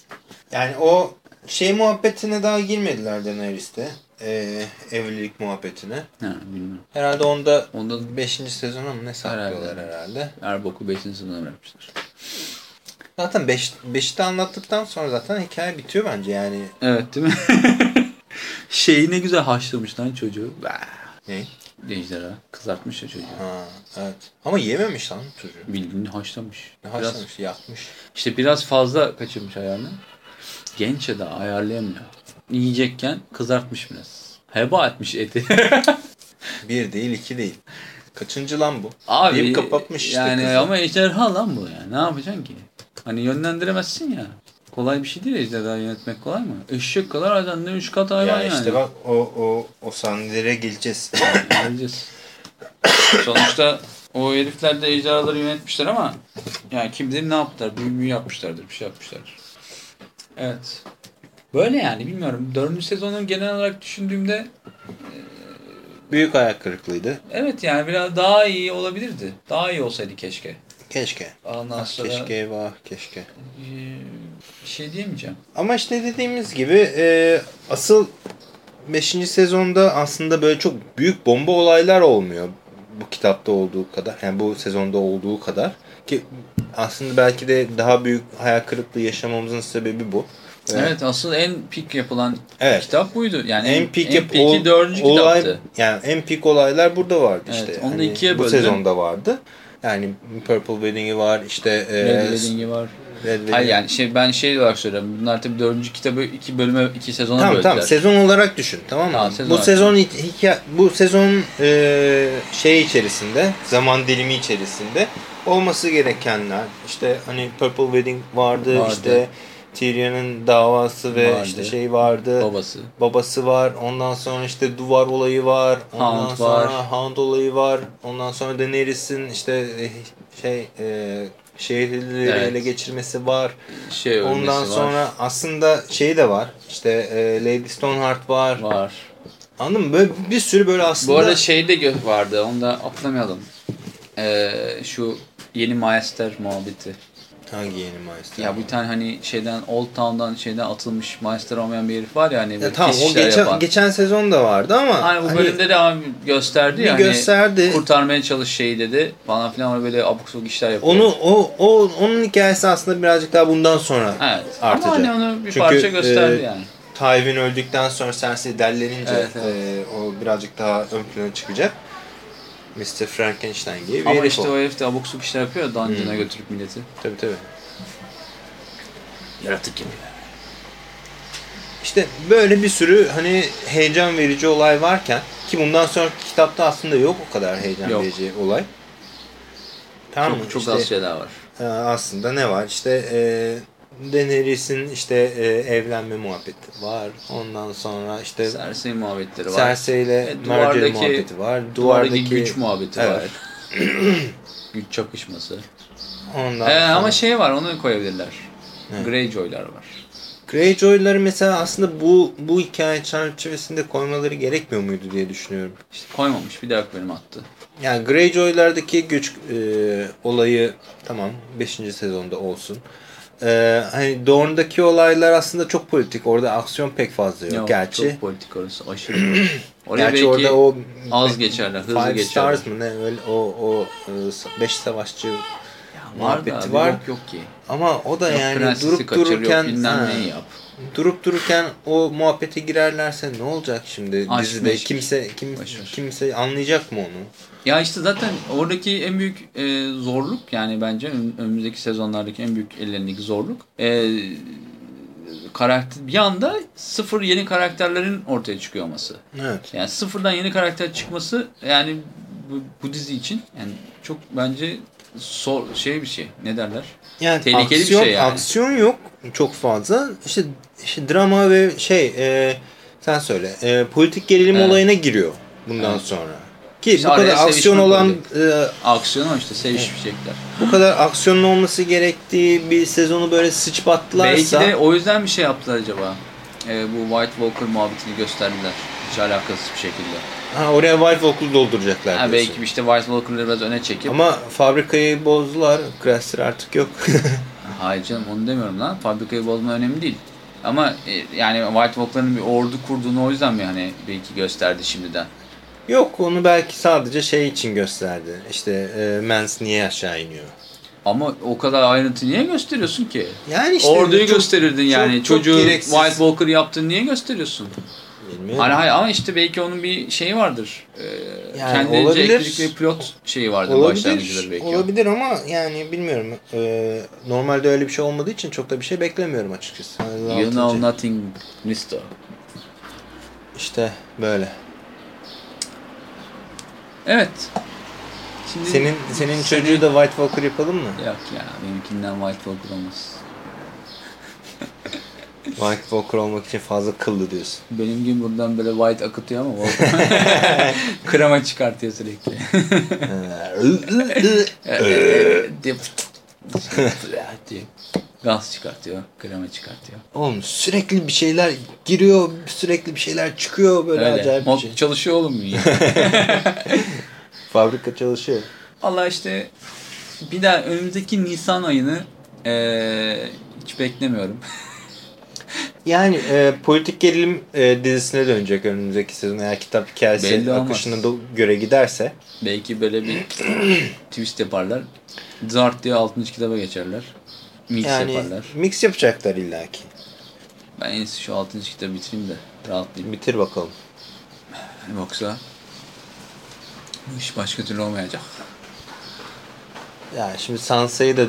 Yani o şey muhabbetine daha girmediler Daenerys'te. Ee, evlilik muhabbetine. Ha, bilmiyorum. Herhalde onda Onda 5. sezona mı ne saklıyorlar Herhalde. herhalde. Erbok'u 5. sınıfına bırakmışlar. Zaten 5 beşi de anlattıktan sonra zaten hikaye bitiyor bence yani. Evet değil mi? <laughs> Şeyi ne güzel haşlamış lan çocuğu. Ne? Ejderha. Kızartmış ya çocuğu. Ha, evet. Ama yememiş lan çocuğu. Bildiğini haşlamış. Ne Biraz, haşlamış, yakmış. işte biraz fazla kaçırmış ayarını. Genç ya da ayarlayamıyor. Yiyecekken kızartmış biraz. Heba etmiş eti. <laughs> Bir değil, iki değil. Kaçıncı lan bu? Abi Deyip kapatmış işte yani kızı. ama ejderha lan bu yani. Ne yapacaksın ki? Hani yönlendiremezsin ya. Kolay bir şey değil ejderha yönetmek kolay mı? Eşek kadar hayvan ne üç kat hayvan ya yani. işte bak o, o, o sahnelere geleceğiz. <laughs> Göreceğiz. Sonuçta o herifler de ejderhaları yönetmişler ama yani kim bilir ne yaptılar? Büyü büyü yapmışlardır, bir şey yapmışlardır. Evet. Böyle yani bilmiyorum. Dördüncü sezonu genel olarak düşündüğümde Büyük ayak kırıklığıydı. evet yani biraz daha iyi olabilirdi. Daha iyi olsaydı keşke. Keşke. Ondan Ah, sonra keşke vah keşke. Ee, bir şey diyemeyeceğim. Ama işte dediğimiz gibi e, asıl 5. sezonda aslında böyle çok büyük bomba olaylar olmuyor. Bu kitapta olduğu kadar. Yani bu sezonda olduğu kadar. Ki aslında belki de daha büyük hayal kırıklığı yaşamamızın sebebi bu. Ve Evet asıl en pik yapılan Evet. kitap buydu. Yani En en yap- peak'i ol- dördüncü olay, kitaptı. Yani en peak olaylar burada vardı Evet, işte. onu Hani ikiye Bu böldü. sezonda vardı. Yani Purple Wedding'i var işte. e, Red Wedding'i var. Red Wedding. Hayır yani şey ben şey olarak söylüyorum. Bunlar tabii dördüncü kitabı iki bölüme iki sezona Tamam böldüler. tamam sezon olarak düşün tamam mı? Tamam, sezon bu sezon hikaye bu sezon e, şey içerisinde zaman dilimi içerisinde olması gerekenler. İşte hani Purple Wedding vardı, Vardı. işte Tyrion'un davası ve Vardı. işte şey vardı. Babası. Babası var. Ondan sonra işte duvar olayı var. Ondan Hound sonra var. Hound olayı var. Ondan sonra Daenerys'in işte e, şey e, şehirleri Evet. ele geçirmesi var. Şey Ondan var. sonra aslında şey de var. İşte e, Lady Stoneheart var. var. Anladın mı? Böyle bir sürü böyle aslında. Bu arada şey de vardı. Onu da atlamayalım. Ee, şu yeni Maester muhabbeti. Hangi yeni Maester? Ya bir tane hani şeyden Old Town'dan şeyden atılmış Maester olmayan bir herif var ya hani Ya tamam o geçen, yapan. geçen sezon da vardı ama Hani bu hani bölümde de abi gösterdi ya hani gösterdi. kurtarmaya çalış şeyi dedi falan filan böyle abuk sabuk işler yapıyor. Onu o, o onun hikayesi aslında birazcık daha bundan sonra evet. artacak. Ama hani onu bir Çünkü, parça gösterdi e, yani. Tywin öldükten sonra Cersei derlenince Evet, evet. e, o birazcık daha ön plana çıkacak. Mr. Frankenstein gibi bir Ama herif işte o. o herif de abuk sabuk işler yapıyor ya dungeon'a Hmm. götürüp milleti. Tabii tabii. Yaratık gibi. İşte böyle bir sürü hani heyecan verici olay varken ki bundan sonraki kitapta aslında yok o kadar heyecan Yok. verici olay. Tamam mı? Çok, çok İşte, az şeyler var. e, aslında ne var? İşte e, Daenerys'in işte e, evlenme muhabbeti var. Ondan sonra işte Cersei muhabbetleri var. Cersei ile E, duvardaki- muhabbeti var. Duvardaki, Duvardaki güç muhabbeti Evet. var. <clears throat> güç çakışması. Ondan Ee, sonra ama şey var onu koyabilirler. Ne? Greyjoy'lar var. Greyjoy'ları mesela aslında bu bu hikaye çerçevesinde koymaları gerekmiyor muydu diye düşünüyorum. İşte koymamış bir dahaki bölüm attı. Yani Greyjoy'lardaki güç e, olayı tamam 5. sezonda olsun. E, hani Dorne'daki olaylar aslında çok politik. Orada aksiyon pek fazla yok. Yok, Gerçi Çok politik orası aşırı. <clears throat> Oraya gerçi orada o az geçerler, hızlı Five geçerler. Stars mı ne öyle o o 5 savaşçı Ya var muhabbeti da var. Yok, yok ki. ama o da Yok yani durup kaçır, dururken yok ha, yap. durup dururken o muhabbete girerlerse ne olacak şimdi Aşk dizide meşk. kimse kim kimse anlayacak mı onu? Ya işte zaten oradaki en büyük e, zorluk yani bence ön- önümüzdeki sezonlardaki en büyük ellerindeki zorluk e, karakter bir anda sıfır yeni karakterlerin ortaya çıkıyor olması. Evet. Yani sıfırdan yeni karakter çıkması yani bu, bu dizi için yani çok bence sor, şey bir şey. Ne derler? Yani Tehlikeli bir aksiyon, şey yani. Aksiyon yok çok fazla. İşte, işte drama ve şey e, sen söyle e, politik gerilim Evet. olayına giriyor bundan Evet. sonra. Ki İşte bu kadar aksiyon olan e, Aksiyon ama işte sevişecekler. bu kadar aksiyonun olması gerektiği bir sezonu böyle sıçbattılarsa Belki de o yüzden bir şey yaptılar acaba. E, bu White Walker muhabbetini gösterdiler. Hiç alakasız bir şekilde. ha, oraya White Walker'ı dolduracaklar. Ha, belki işte White Walker'ları biraz öne çekip. Ama fabrikayı bozdular. Craster artık yok. <laughs> Hayır canım onu demiyorum lan. Fabrikayı bozma önemli değil. Ama e, yani White Walker'ların bir ordu kurduğunu o yüzden mi hani belki gösterdi şimdiden. Yok onu belki sadece şey için gösterdi. İşte e, Mans niye aşağı iniyor. Ama o kadar ayrıntı niye gösteriyorsun ki? Yani işte Orduyu çok- gösterirdin yani. çok- çok Çocuğu gereksiz. White Walker yaptığını niye gösteriyorsun? Bilmiyorum. Hani hayır ama işte belki onun bir şeyi vardır. Ee, Yani kendince olabilir. ekledikleri pilot şeyi vardır Olabilir, belki. olabilir ama yani bilmiyorum. Ee, normalde öyle bir şey olmadığı için çok da bir şey beklemiyorum açıkçası. Yani You know nothing mister. İşte böyle. Evet. Şimdi Senin senin Seni- çocuğu da White Walker yapalım mı? Yok ya benimkinden White Walker olmaz. <laughs> White Walker olmak için fazla kıllı diyorsun. Benim gibi buradan böyle white akıtıyor ama <laughs> krema çıkartıyor sürekli. <laughs> diye gaz çıkartıyor, krema çıkartıyor. Oğlum sürekli bir şeyler giriyor, sürekli bir şeyler çıkıyor böyle Öyle. acayip bir Mod şey. çalışıyor oğlum ya. <laughs> Fabrika çalışıyor. Allah işte bir daha önümüzdeki Nisan ayını eee, hiç beklemiyorum. <laughs> Yani e, politik gerilim e, dizisine dönecek önümüzdeki sezon eğer kitap hikayesi Belli akışına göre giderse. Belki böyle bir <clears throat> twist yaparlar. Zart diye 6. kitaba geçerler. Mix yani yaparlar. mix yapacaklar illaki. Ben en iyisi şu 6. kitabı bitireyim de rahatlayayım. Bitir bakalım. Yoksa bu iş başka türlü olmayacak. Ya şimdi Sansa'yı da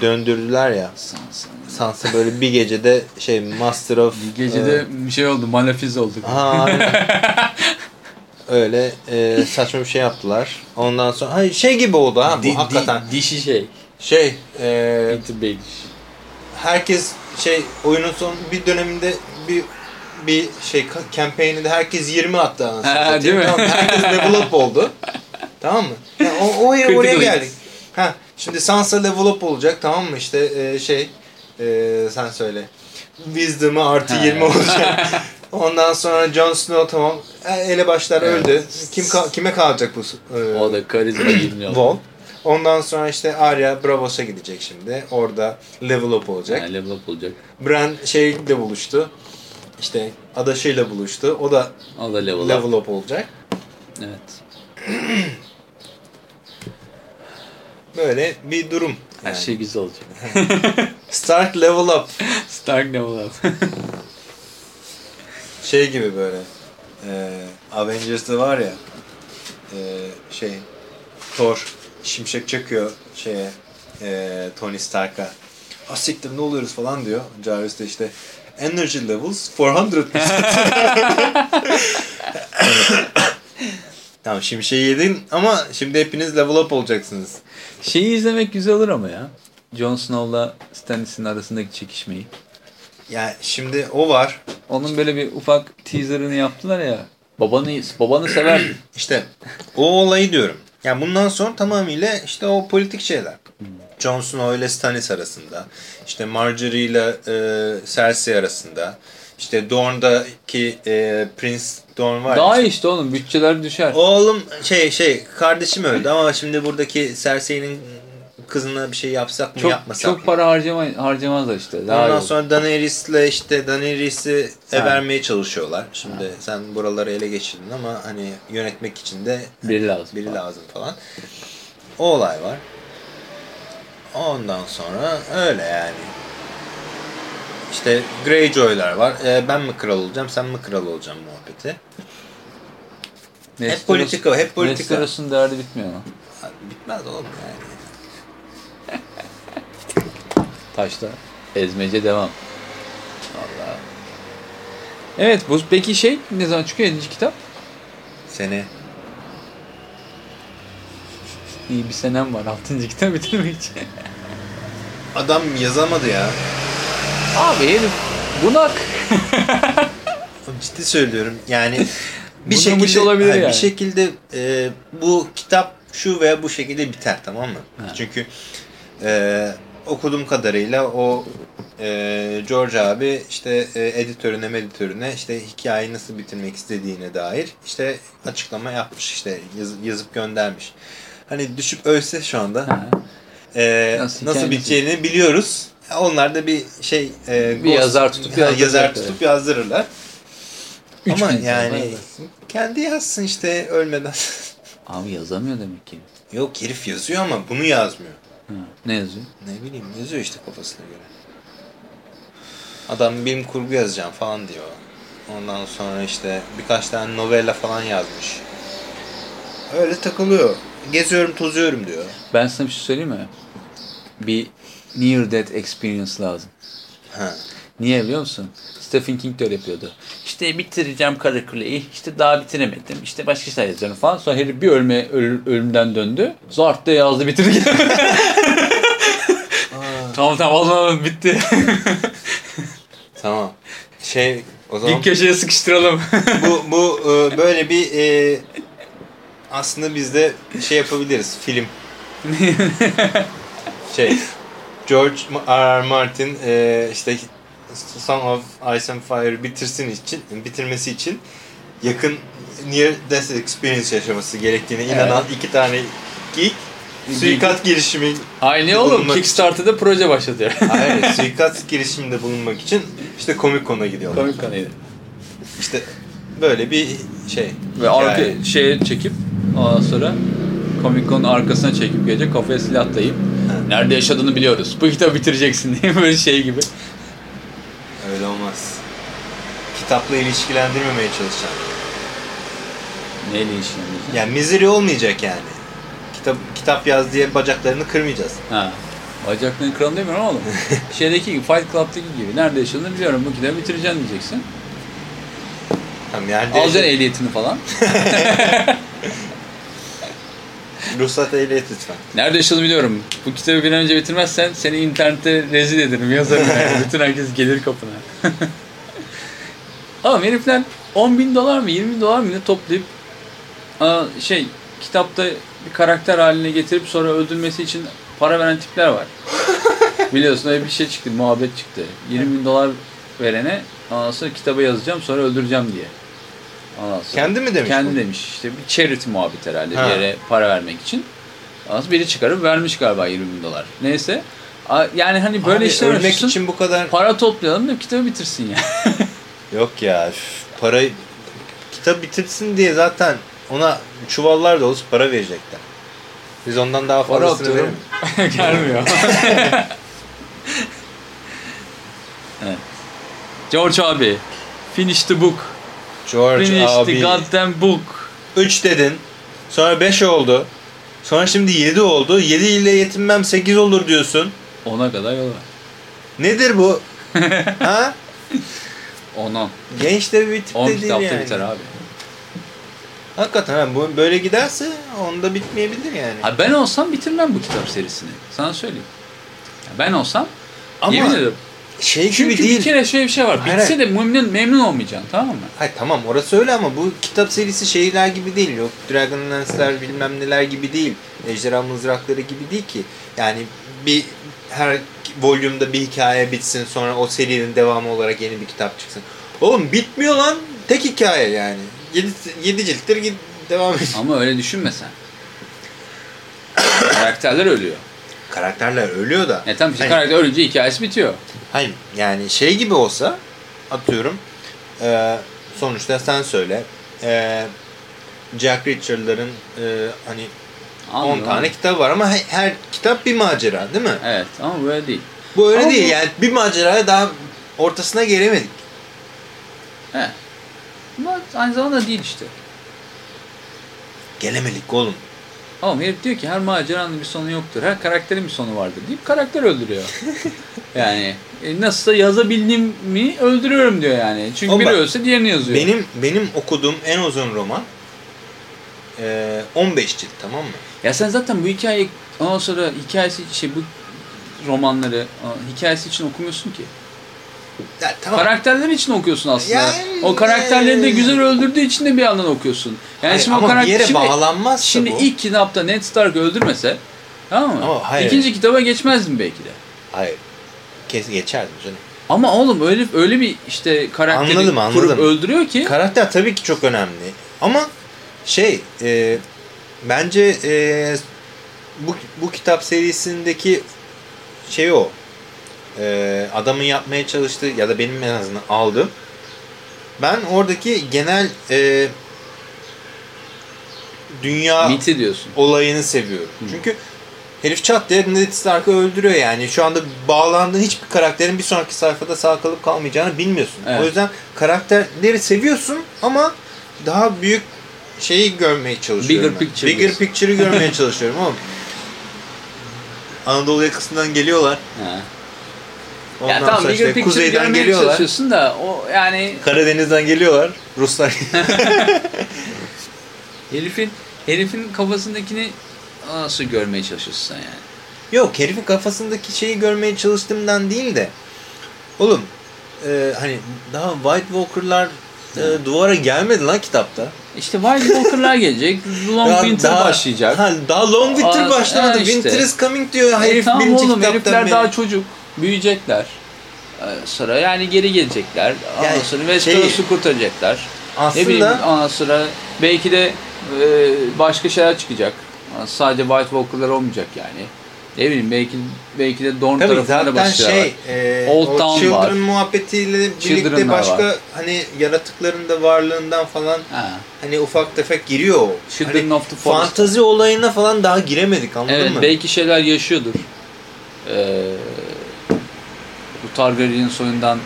döndürdüler ya. Sansa. Sansa böyle bir gecede şey Master of... Bir gecede bir şey oldu, malefiz olduk. Ha. <laughs> Öyle e, saçma bir şey yaptılar. Ondan sonra hayır, şey gibi oldu ha bu Di- di- hakikaten. dişi şey. Şey e, herkes şey oyunun son bir döneminde bir bir şey ka- campaign'inde herkes 20 attı anasını değil mi? Tamam, herkes level up oldu. <laughs> tamam mı? Yani o, o yere oraya Critical geldik. Ha, şimdi Sansa level up olacak tamam mı? İşte e, şey e, sen söyle. Wisdom'ı artı Ha. 20 olacak. <laughs> Ondan sonra Jon Snow tamam e, elebaşlar Evet. öldü. Kim ka- kime kalacak bu e, O da karizma <clears throat> 20 oldu. Ondan sonra işte Arya Bravos'a gidecek şimdi. Orada level up olacak. Yani level up olacak. Bran şeyle buluştu. İşte adaşıyla buluştu. O da O da level, level up. up olacak. Evet. <clears throat> Böyle bir durum. Her Yani. şey güzel olacak. Start level up. Stark level up. <laughs> <laughs> Şey gibi böyle. E, Avengers'da var ya. e, şey. Thor şimşek çakıyor şeye. E, Tony Stark'a. Ah siktir ne oluyoruz falan diyor. Jarvis de işte energy levels 400 <laughs> Tamam şimşeği yedin ama şimdi hepiniz level up olacaksınız. Şeyi izlemek güzel olur ama ya. Jon Snow'la Stannis'in arasındaki çekişmeyi. Yani şimdi o var. Onun böyle bir ufak teaserını yaptılar ya. Babanı babanı sever. <clears throat> İşte o olayı diyorum. Yani bundan sonra tamamıyla işte o politik şeyler. Jon Snow ile Stannis arasında. işte Marjorie ile e, Cersei arasında. işte Dorne'daki e, Prince Dorne var. Daha iyi işte oğlum. Bütçeler düşer. Oğlum şey şey kardeşim öldü <laughs> ama şimdi buradaki Cersei'nin kızına bir şey yapsak mı çok yapmasak çok mı? para harcama, harcamazlar işte. Daha Ondan olur. sonra Daenerys'le işte Daenerys'i Ha. evermeye çalışıyorlar. Şimdi sen buraları ele geçirdin ama hani yönetmek için de Biri lazım. biri lazım falan. O olay var. Ondan sonra öyle yani. İşte Greyjoy'lar var. Ee, ben mi kral olacağım, sen mi kral olacaksın muhabbeti. Hep politika, hep politika. Westeros'un derdi bitmiyor ama. Bitmez oğlum yani. Taşta ezmece devam. Vallahi. Evet bu peki şey ne zaman çıkıyor 7. kitap? Sene. İyi bir senem var 6. kitap bitirmek için. Adam yazamadı ya. Abi herif bunak. Ciddi söylüyorum. Yani <laughs> bir Bunamış şekilde olabilir yani. bir şekilde e, bu kitap şu veya bu şekilde biter tamam mı? Ha. Çünkü e, okuduğum kadarıyla o e, George abi işte e, editörüne meditörüne işte hikayeyi nasıl bitirmek istediğine dair işte açıklama yapmış işte yaz- yazıp göndermiş. Hani düşüp ölse şu anda e, Nasıl nasıl, biteceğini biliyoruz. Onlar da bir şey e, Bir yazar tutup Ha, yazar tutup yazdırırlar. Üç Ama yani kendi yazsın işte ölmeden. <laughs> Abi yazamıyor demek ki. Yok herif yazıyor ama bunu yazmıyor. Ne yazıyor? Ne bileyim yazıyor işte kafasına göre. Adam bilim kurgu yazacağım falan diyor. Ondan sonra işte birkaç tane novella falan yazmış. Öyle takılıyor. Geziyorum tozuyorum diyor. Ben sana bir şey söyleyeyim mi? Bir near death experience lazım. Ha. Niye biliyor musun? Stephen King de öyle yapıyordu. İşte bitireceğim Karakule'yi. işte daha bitiremedim. İşte başka şeyler yazıyorum falan. Sonra herif bir ölme, öl- ölümden döndü. Zart da yazdı bitirdi. <laughs> tamam tamam Allah'ım bitti. <laughs> Tamam. Şey o zaman Bir köşeye sıkıştıralım. bu <laughs> bu e, böyle bir e, aslında biz de şey yapabiliriz film. <laughs> şey George R. R. Martin e, işte Song of Ice and Fire bitirsin için bitirmesi için yakın near death experience yaşaması gerektiğine inanan iki tane geek suikast girişimi Ay ne oğlum Kickstarter'da proje başlatıyor. hayır <laughs> suikast girişiminde bulunmak için işte Comic Con'a gidiyorlar. Komik kanıydı. İşte böyle bir şey. Ve arka hikaye. şeye çekip ondan sonra Comic Con'un arkasına çekip gelecek kafaya silah dayayıp nerede yaşadığını biliyoruz. Bu kitabı bitireceksin <laughs> diye böyle şey gibi. Öyle olmaz. Kitapla ilişkilendirmemeye çalışacağım. Neyle işlemiyorsun? Yani misery olmayacak yani. Kitap kitap yaz diye bacaklarını kırmayacağız. Ha. Bacaklarını kıralım demiyorum oğlum. <laughs> Şeydeki gibi, Fight Club'daki gibi. Nerede yaşadığını biliyorum. Bu kitabı bitireceksin diyeceksin. Tamam yani Alacaksın ehliyetini falan. <laughs> Ruhsat ehliyet lütfen. Nerede yaşadığını biliyorum. Bu kitabı bir an önce bitirmezsen seni internette rezil ederim. Yazarım yani. <laughs> Bütün herkes gelir kapına. Ama herifler 10 bin dolar mı 20 bin dolar mı ne toplayıp şey kitapta bir karakter haline getirip sonra öldürmesi için para veren tipler var. <laughs> Biliyorsun öyle bir şey çıktı, muhabbet çıktı. 20 bin dolar verene ondan sonra kitaba yazacağım sonra öldüreceğim diye. Ondan sonra- Kendi mi demiş Kendi bu? demiş. İşte bir charity muhabbet herhalde Ha. bir yere para vermek için. Ondan sonra biri çıkarıp vermiş galiba 20 bin dolar. Neyse. Yani hani böyle Abi, işler ölmek yapıyorsun, için bu kadar... Para toplayalım da kitabı bitirsin ya. Yok ya para kitap bitirsin diye zaten ona çuvallar dolusu para verecekler. Biz ondan daha fazlasını verelim. <laughs> <laughs> Gelmiyor. evet. George abi. Finish the book. George Finish the abi. goddamn book. 3 dedin. Sonra 5 oldu. Sonra şimdi 7 oldu. 7 ile yetinmem 8 olur diyorsun. Ona kadar yol var. Nedir bu? <laughs> ha? 10 10. Genç de bir tip 10 de değil kitapta yani. biter abi. Hakikaten ha, bu böyle giderse onda bitmeyebilir yani. Abi ben olsam bitirmem bu kitap serisini. Sana söyleyeyim. Ya Ben olsam Ama yemin ederim. şey Çünkü gibi değil. bir kere şöyle bir şey var. Hayır, Bitse de memnun, memnun olmayacaksın tamam mı? Hayır tamam orası öyle ama bu kitap serisi şeyler gibi değil. Yok Dragonlance'ler bilmem neler gibi değil. Ejderha mızrakları gibi değil ki. Yani bir her volümde bir hikaye bitsin sonra o serinin devamı olarak yeni bir kitap çıksın. Oğlum bitmiyor lan. Tek hikaye yani. 7, 7 cilttir git devam et. Ama öyle düşünme sen. Karakterler ölüyor. Karakterler ölüyor da. E tamam işte Hani- karakter ölünce hikayesi bitiyor. Hayır yani şey gibi olsa atıyorum e, sonuçta sen söyle e, Jack Reacher'ların e, hani 10 Anladım. tane kitap var ama her, her kitap bir macera değil mi? Evet ama böyle değil. Bu öyle Ama değil bu- yani bir maceraya daha ortasına gelemedik. He. Ama aynı zamanda değil işte. Gelemedik oğlum. Ama herif diyor ki her maceranın bir sonu yoktur. Her karakterin bir sonu vardır deyip karakter öldürüyor. <laughs> yani e, nasılsa yazabildiğimi öldürüyorum diyor yani. Çünkü Ama biri ölse diğerini yazıyor. Benim benim okuduğum en uzun roman e, 15 cilt tamam mı? Ya sen zaten bu hikayeyi ondan sonra hikayesi şey bu romanları hikayesi için okumuyorsun ki. Ya, tamam. Karakterler için okuyorsun aslında. Yani- o karakterleri de güzel öldürdüğü için de bir yandan okuyorsun. Yani Hayır, şimdi o ama karakter bir yere şimdi, bağlanmazsa şimdi bu. ilk kitapta Ned Stark öldürmese tamam mı? Ama hayır. İkinci kitaba geçmezdin belki de. Hayır. Kes geçerdim canım. Ama oğlum öyle öyle bir işte karakteri Anladım, kurup anladım. öldürüyor ki Karakter tabii ki çok önemli. Ama şey e, bence e, bu, bu kitap serisindeki şey o. E, adamın yapmaya çalıştığı ya da benim en azından aldığım. Ben oradaki genel e, dünya miti diyorsun. olayını seviyorum. Hı. Çünkü herif çat diye Ned Stark'ı öldürüyor yani. Şu anda bağlandığın hiçbir karakterin bir sonraki sayfada sağ kalıp kalmayacağını bilmiyorsun. Evet. O yüzden karakterleri seviyorsun ama daha büyük şeyi görmeye çalışıyorum. Bigger ben. picture Bigger picture'ı görmeye <laughs> çalışıyorum ama Anadolu yakasından geliyorlar. Ha. Ondan Ya tamam sonra işte picture kuzeyden geliyorlar. çalışıyorsun da o yani Karadeniz'den geliyorlar. Ruslar. <laughs> herifin herifin kafasındakini nasıl görmeye çalışıyorsun sen yani? Yok herifin kafasındaki şeyi görmeye çalıştığımdan değil de oğlum e, hani daha White Walker'lar e, duvara gelmedi lan kitapta. İşte White Walker'lar gelecek. Long Daha- Winter daha- başlayacak. Ha, daha Long Winter Aa, başlamadı. işte. Winter is coming diyor herif tamam birinci oğlum herifler beri. daha çocuk. Büyüyecekler. Ee, Sonra yani geri gelecekler. Ondan Yani sonra şey- Westeros'u kurtaracaklar. Ne bileyim Aslında ondan sonra belki de e, başka şeyler çıkacak. Sadece White Walker'lar olmayacak yani. Ne bileyim belki belki de tabii tarafında başlayacak. şey e, Old o Town Children var. muhabbetiyle birlikte Children'lar başka var. hani yaratıkların da varlığından falan Ha. hani ufak tefek giriyor o. Children Hani of the Forest. fantazi olayına falan daha giremedik anladın Evet mı? belki şeyler yaşıyordur. Ee, Targaryen soyundan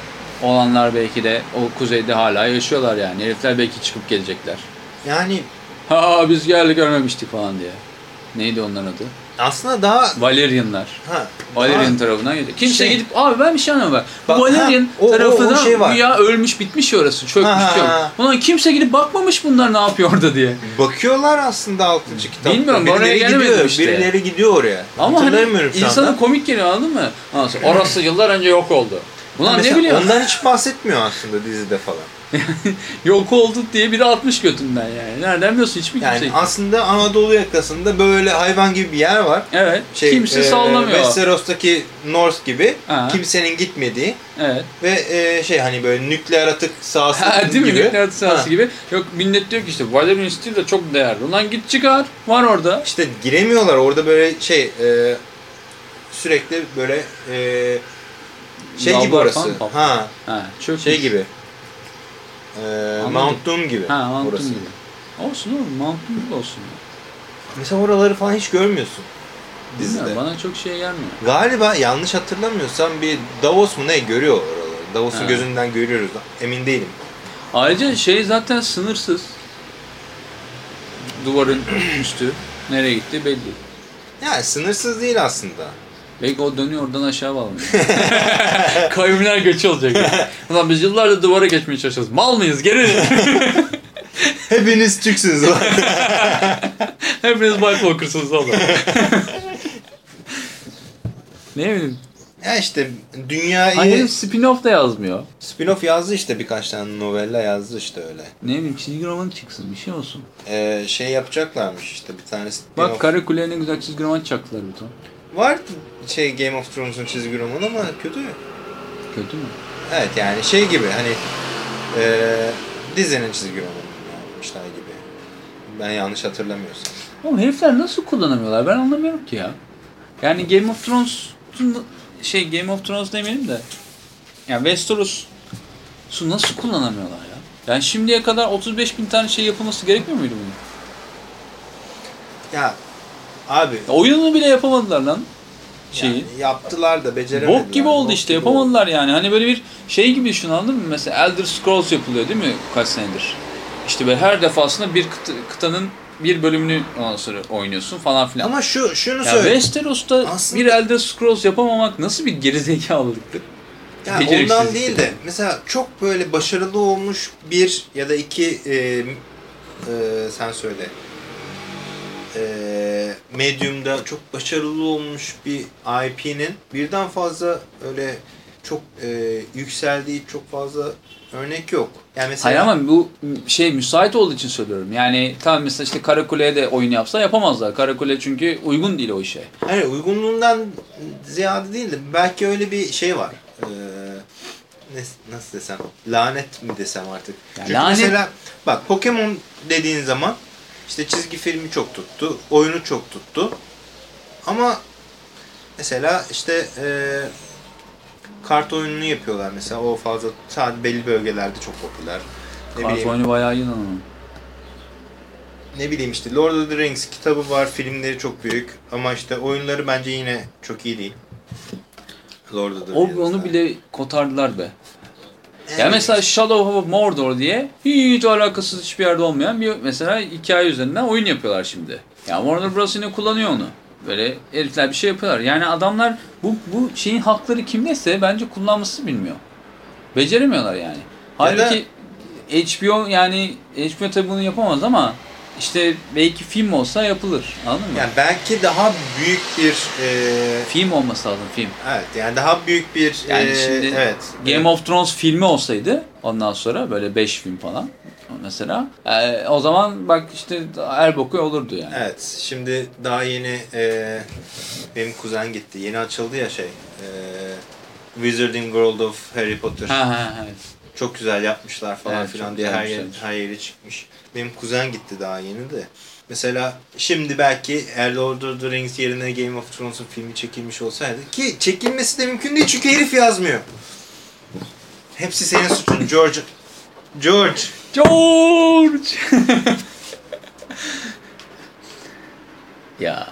olanlar belki de o kuzeyde hala yaşıyorlar yani. Herifler belki çıkıp gelecekler. Yani Ha biz geldik görmemiştik falan diye. Neydi onların adı? Aslında daha Valerianlar. ha, Valerian daha- tarafından gidiyor. Kimse Şey- gidip abi ben bir şey anlamadım. Bak, Bu Valerian ha, o- o- o tarafına şey var. güya ölmüş bitmiş ya orası. Çökmüş Ha, yok. Ulan kimse gidip bakmamış bunlar ne yapıyor orada diye. bakıyorlar aslında 6. kitapta. Bilmiyorum, oraya birileri gelemedim gidiyor, işte. Birileri gidiyor oraya. Ama hani insana komik geliyor anladın mı? Orası yıllar önce yok oldu. Ulan ne biliyorsun? Ondan hiç bahsetmiyor aslında dizide falan. Yok oldu diye biri atmış götünden yani. Nereden biliyorsun hiçbir Yani kimse. aslında Anadolu yakasında böyle hayvan gibi bir yer var. Evet. Şey, kimse e, sallamıyor. Westeros'taki North gibi Ha. kimsenin gitmediği Evet. ve e, şey hani böyle nükleer atık sahası Ha, değil mi? gibi. Nükleer sahası Ha. gibi. Yok millet diyor ki işte Valerian Steel de çok değerli. Ulan git çıkar. Var orada. İşte giremiyorlar orada böyle şey e, sürekli böyle e, şey gibi Lavlar orası. falan patladı. Ha Ha, çökmüş. şey gibi. E, Anladım. Mount Doom gibi Ha, Mount orası. Doom gibi. Olsun oğlum. Mount Doom gibi olsun. Mesela oraları falan hiç görmüyorsun dizide. Bilmiyorum, bana çok şey gelmiyor. Galiba yanlış hatırlamıyorsam bir Davos mu ne görüyor oraları. Davos'un Ha. gözünden görüyoruz. Emin değilim. Ayrıca şey zaten sınırsız. Duvarın <clears throat> üstü. Nereye gitti belli. Yani sınırsız değil aslında. Belki o dönüyor oradan aşağı bağlanıyor. <laughs> Kavimler göçü olacak. ya. Ulan biz yıllardır duvara geçmeye çalışıyoruz. Mal mıyız? Geri. <laughs> Hepiniz Türksünüz. <laughs> Hepiniz White Walker'sınız oğlum. ne bileyim. ya işte dünyayı Hayır spin-off da yazmıyor. spin-off yazdı işte birkaç tane novella yazdı işte öyle. Ne bileyim çizgi roman çıksın bir şey olsun. Ee, şey yapacaklarmış işte bir tane spin-off. Bak Karakule'ye ne güzel çizgi roman çaktılar bir ton. Var şey Game of Thrones'un çizgi romanı ama kötü. Kötü mü? Evet yani şey gibi hani e, dizinin çizgi romanı yapmışlar gibi. Ben yanlış hatırlamıyorsam. Oğlum herifler nasıl kullanamıyorlar ben anlamıyorum ki ya. Yani Game of Thrones'un şey Game of Thrones demeyelim de yani Westeros'u nasıl kullanamıyorlar ya? Yani şimdiye kadar 35 bin tane şey yapılması gerekmiyor muydu bunun? Ya abi oyununu bile yapamadılar lan şeyi. yani yaptılar da beceremediler. Bok gibi oldu Bok işte gibi yapamadılar yani. Hani böyle bir şey gibi düşün anladın mı? Mesela Elder Scrolls yapılıyor değil mi kaç senedir? İşte böyle her defasında bir kıta- kıtanın bir bölümünü ondan sonra oynuyorsun falan filan. Ama şu şunu ya söyle. Westeros,'da Aslında- bir Elder Scrolls yapamamak nasıl bir gerizekalılıktır? Ya ondan değil de mesela çok böyle başarılı olmuş bir ya da iki e, e, sen söyle e, Medium'da çok başarılı olmuş bir IP'nin birden fazla öyle çok e, yükseldiği çok fazla örnek yok. Yani mesela Hayır ama bu şey müsait olduğu için söylüyorum. Yani tamam mesela işte Karakule'ye de oyun yapsa yapamazlar. Karakule çünkü uygun değil o işe. Hani uygunluğundan ziyade değil de belki öyle bir şey var. Ee, ne- nasıl desem? Lanet mi desem artık? Ya Çünkü lanet- mesela bak Pokemon dediğin zaman işte çizgi filmi çok tuttu, oyunu çok tuttu. Ama mesela işte e, kart oyununu yapıyorlar mesela o fazla sadece belli bölgelerde çok popüler. Ne Kart bileyim, oyunu bayağı iyi ne bileyim işte Lord of the Rings kitabı var, filmleri çok büyük ama işte oyunları bence yine çok iyi değil. Lord of the O, Rings'ler. onu bile kotardılar be. Evet. Ya mesela Shadow of Mordor diye hiç alakasız hiçbir yerde olmayan bir mesela hikaye üzerinden oyun yapıyorlar şimdi. Ya Warner Bros. yine kullanıyor onu. Böyle herifler bir şey yapıyorlar. Yani adamlar bu bu şeyin hakları kimdeyse bence kullanması bilmiyor. Beceremiyorlar yani. Halbuki HBO yani HBO tabii bunu yapamaz ama işte belki film olsa yapılır. Anladın mı? yani belki daha büyük bir e, Film olması lazım film. evet yani daha büyük bir Yani e, şimdi evet Game of Thrones filmi olsaydı ondan sonra böyle 5 film falan mesela e, o zaman bak işte Erboku olurdu yani. Evet, şimdi daha yeni e, benim kuzen gitti. Yeni açıldı ya şey. E, Wizarding World of Harry Potter. Ha ha evet. Çok güzel yapmışlar falan Evet, filan diye her, yer, her yeri çıkmış. Benim kuzen gitti daha yeni de. Mesela şimdi belki eğer Lord of the Rings yerine Game of Thrones'un filmi çekilmiş olsaydı ki çekilmesi de mümkün değil çünkü herif yazmıyor. Hepsi senin suçun George. George. George! <laughs> ya.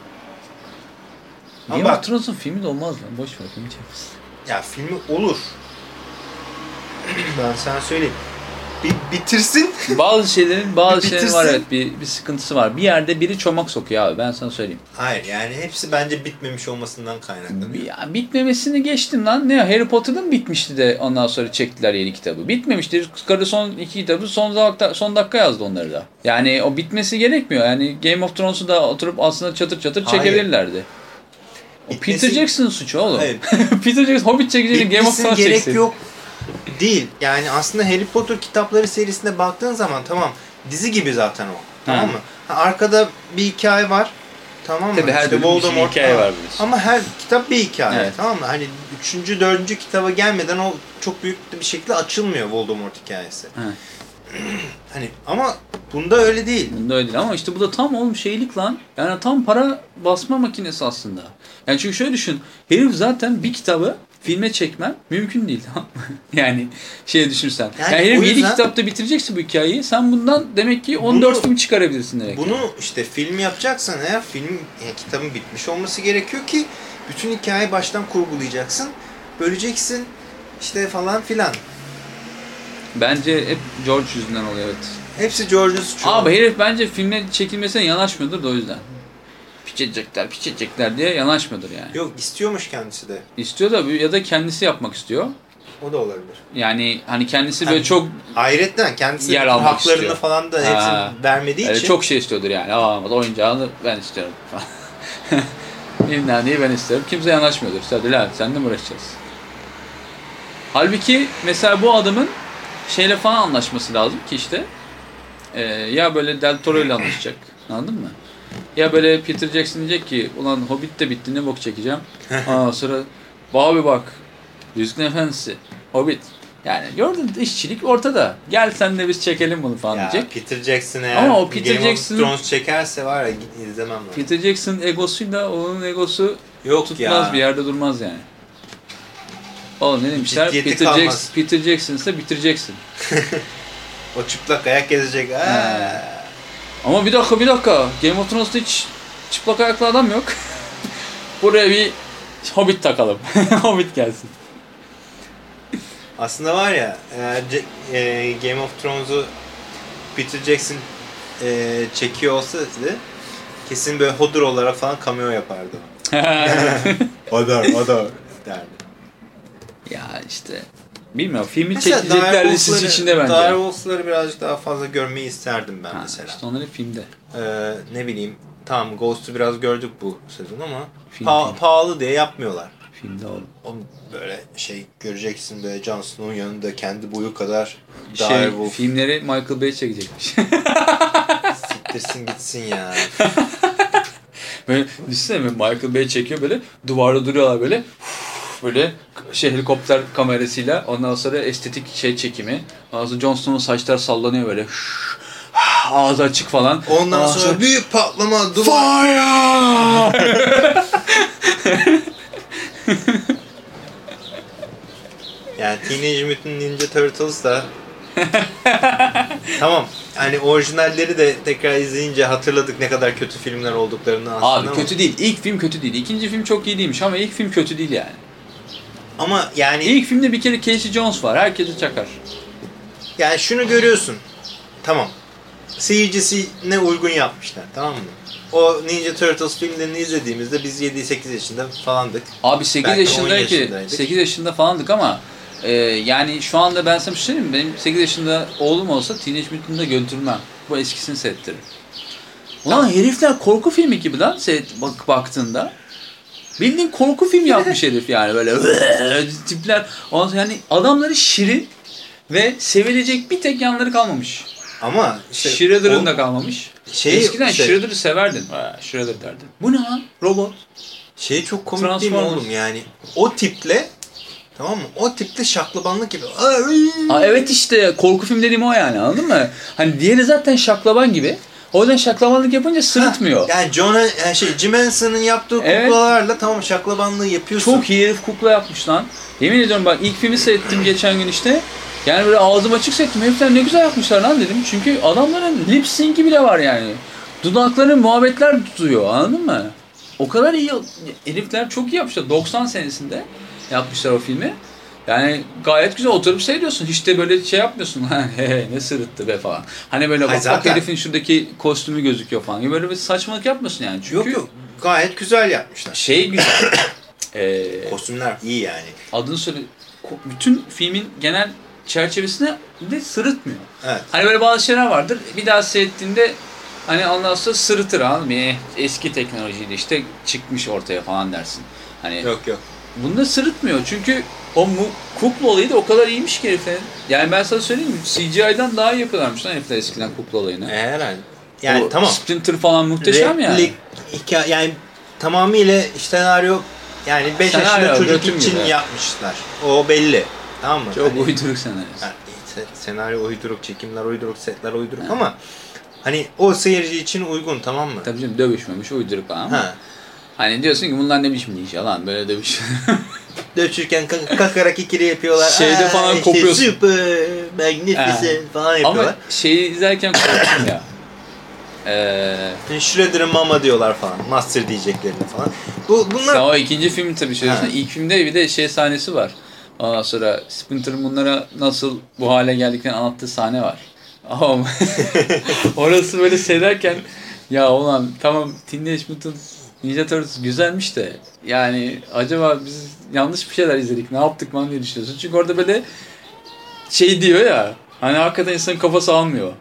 Ama Game bak- of Thrones'un filmi de olmaz lan. Boş ver filmi çekeriz. Ya filmi olur. Ben sana söyleyeyim. bir bitirsin. <laughs> Bazı şeylerin bazı şeylerin var evet bir, bir sıkıntısı var. Bir yerde biri çomak sokuyor abi ben sana söyleyeyim. Hayır yani hepsi bence bitmemiş olmasından kaynaklanıyor. Ya bitmemesini geçtim lan. Ne Harry Potter'ın bitmişti de ondan sonra çektiler yeni kitabı. Bitmemiştir. Karı son iki kitabı son dakika, son dakika yazdı onları da. Yani o bitmesi gerekmiyor. Yani Game of Thrones'u da oturup aslında çatır çatır Hayır. çekebilirlerdi. Bitmesi- Peter Jackson'ın suçu oğlum. Hayır. <laughs> Peter Jackson Hobbit çekeceğini Game of Thrones gerek çeksin. yok değil. Yani aslında Harry Potter kitapları serisine baktığın zaman tamam dizi gibi zaten o. Tamam mı? Ha, arkada bir hikaye var. Tamam mı? Tabii her İşte bir hikaye var biliyorsun. Ama her kitap bir hikaye. Evet. Tamam mı? Hani üçüncü, dördüncü kitaba gelmeden o çok büyük bir şekilde açılmıyor Voldemort hikayesi. Evet. <clears throat> Hani ama bunda öyle değil. Bunda öyle değil ama işte bu da tam oğlum şeylik lan. Yani tam para basma makinesi aslında. Yani çünkü şöyle düşün. Herif zaten bir kitabı filme çekmen mümkün değil. <laughs> yani şey düşünsen. Yani, Yani herif o 7 yüzden- kitapta bitireceksin bu hikayeyi. Sen bundan demek ki 14 Bunu- film çıkarabilirsin demek. Bunu işte film yapacaksan eğer film yani kitabın bitmiş olması gerekiyor ki bütün hikayeyi baştan kurgulayacaksın. Böleceksin işte falan filan. Bence hep George yüzünden oluyor evet. Hepsi George'un suçu. Abi herif bence filme çekilmesine yanaşmıyordur da o yüzden. Piç edecekler, piç edecekler diye yanaşmıyordur yani. Yok istiyormuş kendisi de. İstiyor da ya da kendisi yapmak istiyor. O da olabilir. Yani hani kendisi böyle Hani çok Hayretten kendisi Yer almak haklarını istiyor. falan da Ha. hepsini vermediği Öyle için. çok şey istiyordur yani. Aa oyuncağını ben istiyorum falan. <laughs> Bilmem neyi ben istiyorum. Kimse yanaşmıyordur. Hadi lan seninle mi uğraşacağız? Halbuki mesela bu adamın şeyle falan anlaşması lazım ki işte e, ya böyle Del Toro ile anlaşacak. Anladın mı? Ya böyle Peter Jackson diyecek ki ulan Hobbit de bitti ne bok çekeceğim. <laughs> Aa sonra abi bak Yüzüklerin Efendisi Hobbit yani gördün işçilik ortada. Gel sen de biz çekelim bunu falan ya, diyecek. Peter Jackson eğer Ama o Peter Game Jackson'ın- of Thrones çekerse var ya izlemem ben. Peter Jackson'ın egosuyla onun egosu Yok tutmaz ya. bir yerde durmaz yani. Oğlum ne demişler? Ciddiyeti Peter, kalmaz. Jackson, Peter Jackson ise bitireceksin. <laughs> O çıplak ayak gezecek. Ha. Ama bir dakika bir dakika. Game of Thrones'ta hiç çıplak ayaklı adam yok. <laughs> Buraya bir Hobbit takalım. <laughs> Hobbit gelsin. Aslında var ya e, Game of Thrones'u Peter Jackson e, çekiyor olsaydı kesin böyle Hodor olarak falan cameo yapardı. <laughs> Hodor, Hodor derdi. ya işte bilmiyorum filmi Mesela çekilecekler listesi içinde bence. Direwolf'ları birazcık daha fazla görmeyi isterdim ben Ha, mesela. işte onları filmde. Ee, ne bileyim tamam Ghost'u biraz gördük bu sezon ama Film, pa- film. pahalı diye yapmıyorlar. Filmde oğlum. Oğlum böyle şey göreceksin böyle Jon Snow'un yanında kendi boyu kadar Şey, Direwolf filmleri Michael Bay çekecekmiş. <laughs> siktirsin gitsin ya. <laughs> Böyle düşünsene Michael Bay çekiyor böyle duvarda duruyorlar böyle böyle şey helikopter kamerasıyla ondan sonra estetik şey çekimi. Ondan Snow'un saçlar sallanıyor böyle <sighs> ağzı açık falan. Ondan sonra büyük patlama duvar. Fire! <laughs> Yani Teenage Mutant Ninja Turtles da tamam. Hani orijinalleri de tekrar izleyince hatırladık ne kadar kötü filmler olduklarını aslında. Abi ama- kötü değil. İlk film kötü değil. İkinci film çok iyi değilmiş ama ilk film kötü değil yani. Ama yani İlk filmde bir kere Casey Jones var. Herkesi çakar. yani şunu görüyorsun. Tamam. Seyircisine uygun yapmışlar tamam mı? O Ninja Turtles filmlerini izlediğimizde biz 7-8 yaşında falandık. Abi 8 Belki 10 yaşındaki yaşındaydık. 8 yaşında falandık ama e, yani şu anda ben sana bir şey söyleyeyim mi? Benim 8 yaşında oğlum olsa Teenage Mutant'ı götürmem. Bu eskisini seyrettiririm. Ulan herifler korku filmi gibi lan seyret, bak, baktığında. Bildiğin korku film yapmış <laughs> herif yani böyle <laughs> tipler. Ondan sonra yani adamları şirin ve sevilecek bir tek yanları kalmamış. Ama işte Shredder'ın da kalmamış. şey, Eskiden işte- Shredder'ı severdin. Ha, Shredder derdin. Bu ne lan? Robot. Şey çok komik değil mi oğlum yani o tiple tamam mı? O tiple şaklabanlık gibi. Aa, evet işte korku film dediğim o yani anladın mı? Hani diğeri zaten şaklaban gibi. O yüzden şaklabanlık yapınca sırıtmıyor. Yani John yani şey Jim Henson'ın yaptığı Evet. kuklalarla tamam şaklabanlığı yapıyorsun. Çok iyi herif kukla yapmış lan. Yemin ediyorum bak ilk filmi seyrettim geçen gün işte. Yani böyle ağzım açık seyrettim. Herifler ne güzel yapmışlar lan dedim. Çünkü adamların lip sync'i bile var yani. Dudakları muhabbetler tutuyor anladın mı? O kadar iyi. Herifler çok iyi yapmışlar. 90 senesinde yapmışlar o filmi. Yani gayet güzel oturup seyrediyorsun. Hiç de böyle şey yapmıyorsun. <laughs> he ne sırıttı be falan. Hani böyle Hayır, bak, bak zaten- herifin şuradaki kostümü gözüküyor falan. gibi Böyle bir saçmalık yapmıyorsun yani. Çünkü Yok yok gayet güzel yapmışlar. şey güzel. <coughs> Ee, Kostümler iyi yani. adını söyle. Bütün filmin genel çerçevesine de sırıtmıyor. Evet. Hani böyle bazı şeyler vardır. Bir daha seyrettiğinde hani ondan sonra sırıtır anladın mı? Eski teknolojiyle işte çıkmış ortaya falan dersin. Hani Yok yok. Bunda sırıtmıyor çünkü o mu, kukla olayı da o kadar iyiymiş ki heriflerin. Yani ben sana söyleyeyim mi? CGI'den daha iyi yapıyorlarmış lan herifler eskiden kukla olayını. Herhalde. Yani O tamam. Splinter falan muhteşem yani. Replik, hikaye, yani tamamıyla senaryo yani 5 yaşında Senaryo, çocuk için gibi. yapmışlar. O belli. Tamam mı? Çok Hani- uyduruk senaryosu. Yani se- senaryo uyduruk, çekimler uyduruk, setler uyduruk ama hani o seyirci için uygun tamam mı? Tabii canım dövüşmemiş uyduruk ama. Ha. Hani diyorsun ki bunlar ne biçim ninja lan böyle dövüş. <laughs> Dövüşürken kak- kakarak ikili yapıyorlar. Şeyde Aa, falan işte kopuyorsun. Super, magnificent falan yapıyorlar. ama şeyi izlerken korktum ya. Ee, Shredder'ın mama diyorlar falan. Master diyeceklerini falan. Bu, bunlar sen o ikinci filmi tabii söylüyorsun. Ha. İlk filmde bir de şey sahnesi var. Ondan sonra Splinter'ın bunlara nasıl bu hale geldiklerini anlattığı sahne var. Ama <laughs> orası böyle seyrederken ya ulan tamam Teenage Mutant Ninja Turtles güzelmiş de yani acaba biz yanlış bir şeyler izledik ne yaptık lan diye düşünüyorsun. Çünkü orada böyle şey diyor ya hani hakikaten insanın kafası almıyor.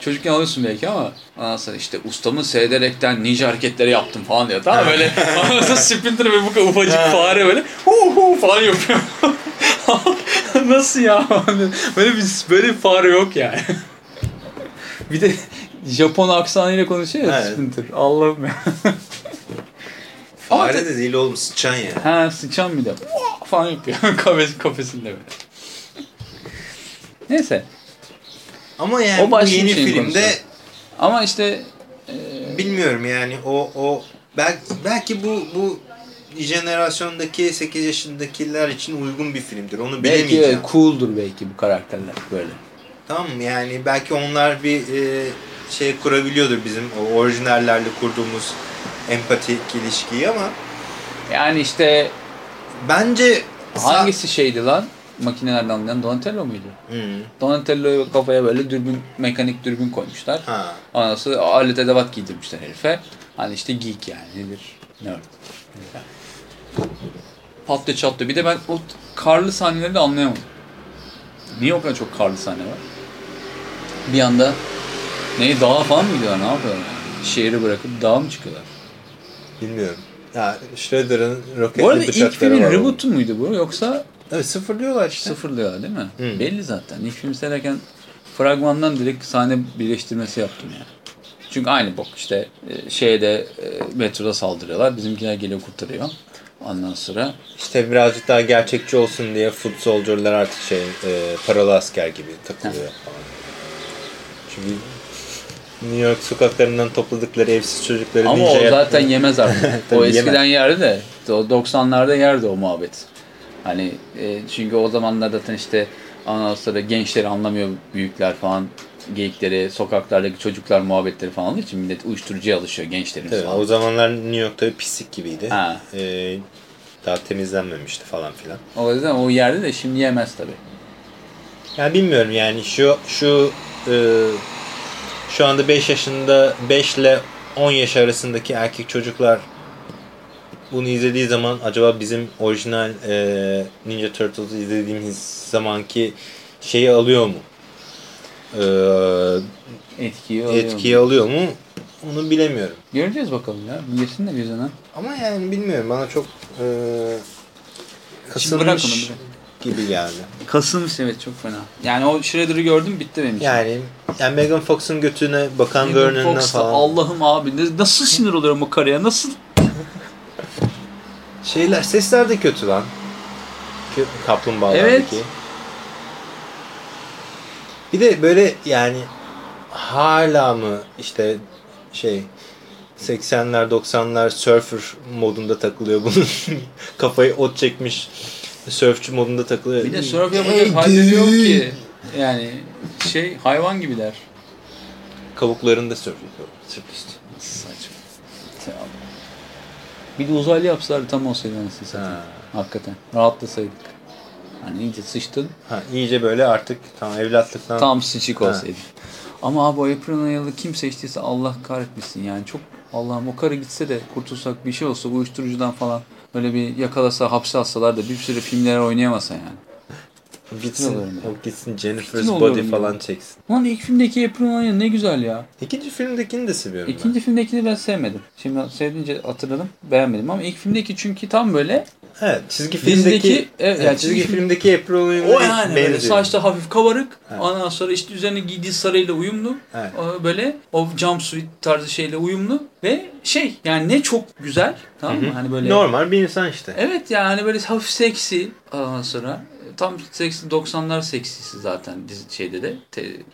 Çocukken alıyorsun belki ama sonra işte ustamı seyrederekten ninja hareketleri yaptım falan diyor. Tamam böyle <laughs> sonra Splinter ve bu kadar ufacık fare böyle hu hu falan yapıyor. <laughs> Nasıl ya? Böyle bir böyle bir fare yok yani. <laughs> bir de Japon aksanıyla konuşuyor ya Evet. Splinter. Allah'ım ya. Ama fare de değil oğlum sıçan ya. Ha sıçan bir de falan yapıyor <laughs> kafes, kafesinde böyle. Neyse. Ama yani O bu yeni filmde konusu. Ama işte bilmiyorum yani o o belki, belki bu bu jenerasyondaki 8 yaşındakiler için uygun bir filmdir. Onu belki bilemeyeceğim. cool'dur belki bu karakterler böyle. Tamam? Yani belki onlar bir e, şey kurabiliyordur bizim o orijinallerle kurduğumuz empatik ilişkiyi ama Yani işte bence hangisi şeydi lan? Makinelerden anlayan Donatello muydu? Hı. Donatello'yu kafaya böyle dürbün, mekanik dürbün koymuşlar. Ha. Ondan sonra alet edevat giydirmişler herife. Hani işte geek yani nedir? Nerd. Patlı çatlı. Bir de ben o karlı sahneleri de anlayamadım. Niye o kadar çok karlı sahne var? Bir anda neyi dağa falan mı gidiyorlar? Ne yapıyorlar? Yani? Şehri bırakıp dağa mı çıkıyorlar? Bilmiyorum. Ya Shredder'ın roketli Bu arada ilk filmin var. rebootu muydu bu yoksa Evet sıfırlıyorlar işte. sıfırlıyorlar değil mi? Hı. Belli zaten. İlk film seyrederken fragmandan direkt sahne birleştirmesi yaptım yani. Çünkü aynı bok işte e, şeyde e, metroda saldırıyorlar. Bizimkiler geliyor kurtarıyor. Ondan sonra İşte birazcık daha gerçekçi olsun diye foot soldier'lar artık şey e, paralı asker gibi takılıyor falan. Çünkü New York sokaklarından topladıkları evsiz çocukları ama o zaten yemez artık. <laughs> Tabii o yemez. eskiden yerdi de o 90'larda yerdi o muhabbet. Hani e, çünkü o zamanlar zaten işte ondan sonra gençleri anlamıyor büyükler falan geyikleri, sokaklardaki çocuklar muhabbetleri falan olduğu için millet uyuşturucuya alışıyor gençlerimiz Tabii, falan. o zamanlar New York'ta bir pislik gibiydi. Ha. E, daha temizlenmemişti falan filan. O yüzden o yerde de şimdi yemez tabi. Yani bilmiyorum yani şu şu e, şu anda 5 yaşında 5 ile 10 yaş arasındaki erkek çocuklar bunu izlediği zaman acaba bizim orijinal e, Ninja Turtles izlediğimiz zamanki şeyi alıyor mu? E, Etkiyi alıyor. etkiyi alıyor mu? Onu bilemiyorum. Göreceğiz bakalım ya. Girsin de gözüne. Ama yani bilmiyorum bana çok e, onu, gibi geldi. Kasılmış evet çok fena. Yani o Shredder'ı gördüm bitti benim için. Yani yani Megan Fox'un götüne bakan da falan. Allah'ım abi nasıl sinir oluyorum o karıya nasıl? <laughs> Şeyler, sesler de kötü lan. Kaplumbağalardaki. Evet. Bir de böyle yani hala mı işte şey 80'ler 90'lar surfer modunda takılıyor bunun <laughs> kafayı ot çekmiş surfçü modunda takılıyor. Bir de surf yapacak halleri yok ki. Yani şey hayvan gibiler. Kavuklarında surf yapıyor. Sürpriz. Saçma. Ya. Bir de uzaylı yapsalar tam olsaydı anasını satayım. Ha. Hakikaten. Rahatlasaydık. Hani iyice sıçtın. Ha, iyice böyle artık tam evlatlıktan Tam sıçık olsaydı. Ama abi o April O'Neil'ı kim seçtiyse Allah kahretmesin yani. Çok Allah'ım o karı gitse de kurtulsak bir şey olsa bu uyuşturucudan falan böyle bir yakalasa hapse atsalar da bir sürü filmlere oynayamasa yani. Gitsin, oluyorum ya. o gitsin Jennifer's Gitsin Body falan ya. çeksin. Lan ilk filmdeki April O'Neil ne güzel ya. İkinci filmdekini de seviyorum İkinci filmdekini ben sevmedim. Şimdi sevdiğince hatırladım. Beğenmedim ama ilk filmdeki çünkü tam böyle ben. Evet, çizgi filmdeki evet, evet, yani çizgi çizgi film- filmdeki April o O'Neil'e yani böyle benziyor. saçta hafif kabarık. Evet. Ondan sonra işte üzerine giydiği sarıyla uyumlu. Evet. O Böyle o jumpsuit tarzı şeyle uyumlu ve şey yani ne çok güzel tamam mı? Hı hı. Hani böyle Normal bir insan işte. Evet yani hani böyle hafif seksi ondan sonra tam seksi 90'lar seksisi zaten dizi şeyde de.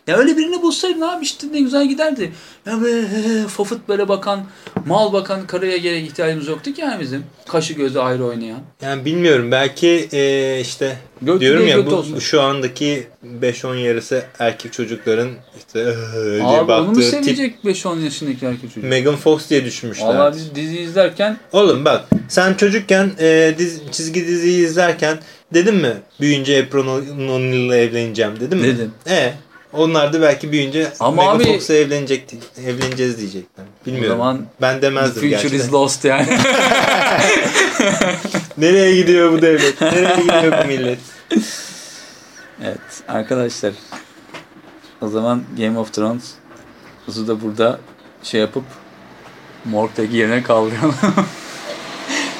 Ya öyle birini bulsaydın abi işte ne güzel giderdi. Ya böyle fafıt böyle bakan, mal bakan karıya gerek ihtiyacımız yoktu ki yani bizim. Kaşı gözü ayrı oynayan. Yani bilmiyorum belki eee, işte Göt diyorum ya bu, olsun. bu şu andaki 5-10 yarısı erkek çocukların işte diye Abi onu mu sevecek 5-10 yaşındaki erkek çocuk? Megan Fox diye düşünmüşler. Valla biz dizi izlerken Oğlum bak sen çocukken e, dizi, çizgi diziyi izlerken dedin mi büyüyünce April O'Neil'le evleneceğim dedin mi? Dedim. E onlar da belki büyüyünce Ama Megan abi- Fox'la evlenecek evleneceğiz diyecekler. Bilmiyorum. O zaman ben the demezdim future gerçekten. is lost yani. <laughs> Nereye gidiyor bu devlet? Nereye gidiyor bu millet? evet arkadaşlar. O zaman Game of Thrones Uzu da burada şey yapıp morgdaki yerine kaldıralım.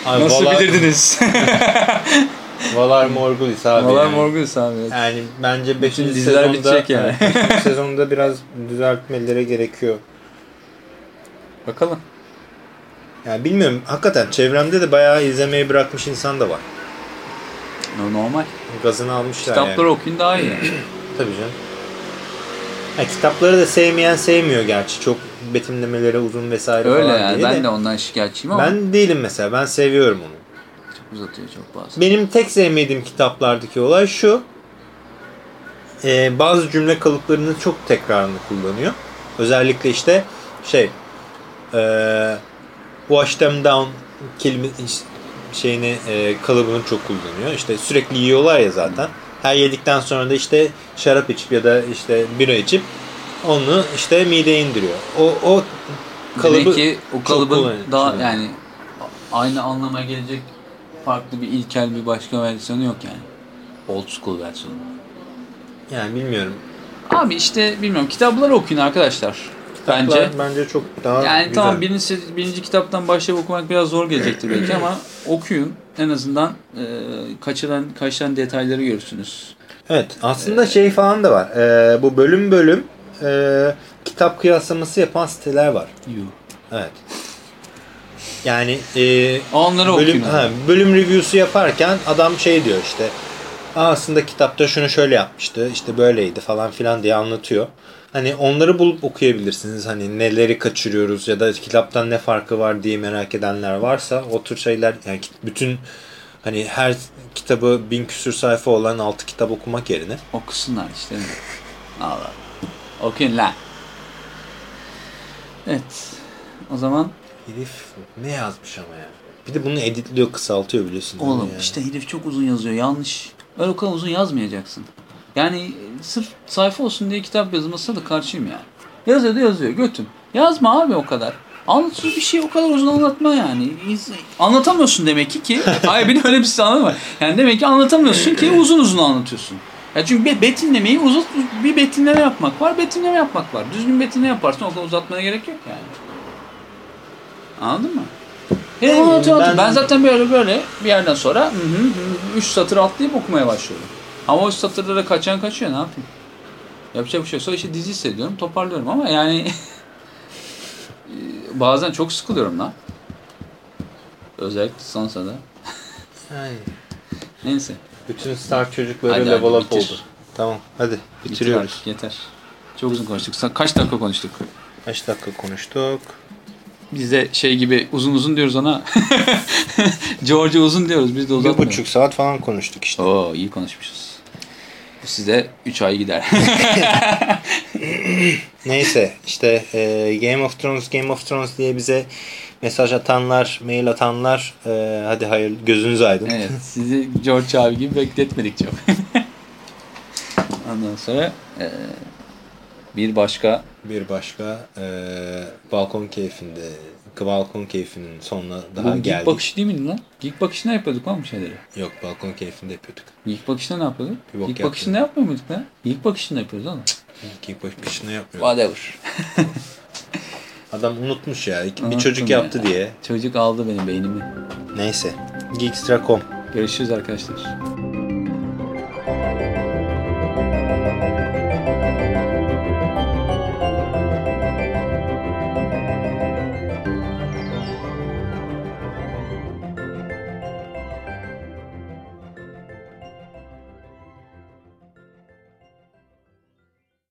Nasıl Valar, bilirdiniz? <laughs> Valar Morgulis abi. Valar yani. Morghulis abi. evet. Yani bence 5. Bütün diziler sezonda bitecek yani. beşinci <laughs> sezonda biraz düzeltmeleri gerekiyor. Bakalım. Yani bilmiyorum hakikaten çevremde de bayağı izlemeyi bırakmış insan da var. No- Normal. Gazını almışlar Kitapları yani. okuyun daha iyi. <clears throat> Tabii canım. Ha, kitapları da sevmeyen sevmiyor gerçi. Çok betimlemeleri uzun vesaire Öyle falan yani diye ben de. de ondan şikayetçiyim ama Ben değilim mesela. Ben seviyorum onu. Uzatıyor çok bazı. Benim tek sevmediğim kitaplardaki olay şu. Ee, bazı cümle kalıplarını çok tekrarını kullanıyor. Özellikle işte şey ee, wash them down kelime şeyini e, kalıbını çok kullanıyor. İşte sürekli yiyorlar ya zaten. Her yedikten sonra da işte şarap içip ya da işte bira içip onu işte mideye indiriyor. O o kalıbı Demek ki o kalıbın daha yani aynı anlama gelecek farklı bir ilkel bir başka versiyonu yok yani. Old school versiyonu. yani bilmiyorum. Abi işte bilmiyorum kitapları okuyun arkadaşlar. Bence. Kitaplar bence çok daha Yani güzel. tamam birinci, birinci kitaptan başlayıp okumak biraz zor gelecektir belki ama <clears throat> okuyun. En azından e, kaçıran kaçıran detayları görürsünüz. Evet aslında şey falan da var. Ee, bu bölüm bölüm e, kitap kıyaslaması yapan siteler var. Yuh. Evet. Yani e, Onları bölüm, ha, bölüm review'su yaparken adam şey diyor işte "Aa, aslında kitapta şunu şöyle yapmıştı işte böyleydi falan filan diye anlatıyor. Hani onları bulup okuyabilirsiniz. Hani neleri kaçırıyoruz ya da kitaptan ne farkı var diye merak edenler varsa o tür şeyler yani bütün hani her kitabı bin küsür sayfa olan altı kitap okumak yerine Okusunlar işte. Allah. Okuyun lan. Evet. O zaman Herif ne yazmış ama ya. Bir de bunu editliyor, kısaltıyor biliyorsun. oğlum ya? işte herif çok uzun yazıyor. Yanlış. Öyle o kadar uzun yazmayacaksın. Yani sırf sayfa olsun diye kitap yazılmasına da karşıyım yani. Yazıyor da yazıyor. Götüm. Yazma abi o kadar. Anlatsız bir şey o kadar uzun anlatma yani. Anlatamıyorsun demek ki ki. <laughs> Hayır bir de öyle bir sanatı var. Yani demek ki anlatamıyorsun ki uzun uzun anlatıyorsun. Ya çünkü bir betimlemeyi uzat bir betimleme yapmak var, betimleme yapmak var. Düzgün betimleme yaparsın o kadar uzatmaya gerek yok yani. Anladın mı? Hem Yani anlatıyor, ben- ben... zaten böyle böyle bir yerden sonra hı hı, hı, üç satır atlayıp okumaya başlıyorum. Ama o üç satırlara kaçan kaçıyor ne yapayım? Yapacak bir şey yok. Sonra işte dizi hissediyorum, toparlıyorum ama yani <laughs> bazen çok sıkılıyorum lan. Özellikle Sansa'da. Ay, Neyse. bütün Star çocukları Hadi, level hadi, up bitir. oldu. Tamam hadi Bitir bitiriyoruz. artık, Yeter. Çok uzun konuştuk. Kaç dakika konuştuk? Kaç dakika konuştuk? Biz de şey gibi uzun uzun diyoruz ona. <laughs> George'a uzun diyoruz. Biz de Bir uzatmıyoruz. buçuk saat falan konuştuk işte. Oo iyi konuşmuşuz. Bu size 3 ay gider. <laughs> Neyse işte e, Game of Thrones Game of Thrones diye bize mesaj atanlar, mail atanlar e, hadi hayır gözünüz aydın. Evet <laughs> sizi George abi gibi bekletmedik çok. Ondan sonra e, bir başka? Bir başka e, balkon keyfinde. Balkon keyfinin sonuna daha Bu geek geldik. bakışı değil miydi lan? Geek bakışına yapıyorduk lan bu şeyleri. Yok balkon keyfinde yapıyorduk. Geek bakışına ne yapıyorduk? Bir geek yaptım. bakışında yapmıyor muyduk lan? Geek bakışında yapıyoruz lan. Geek bakışında yapmıyorduk. Whatever. <laughs> Adam unutmuş ya. Bir Unuttum çocuk ya. yaptı diye. Çocuk aldı benim beynimi. Neyse. Geekstra.com Görüşürüz arkadaşlar.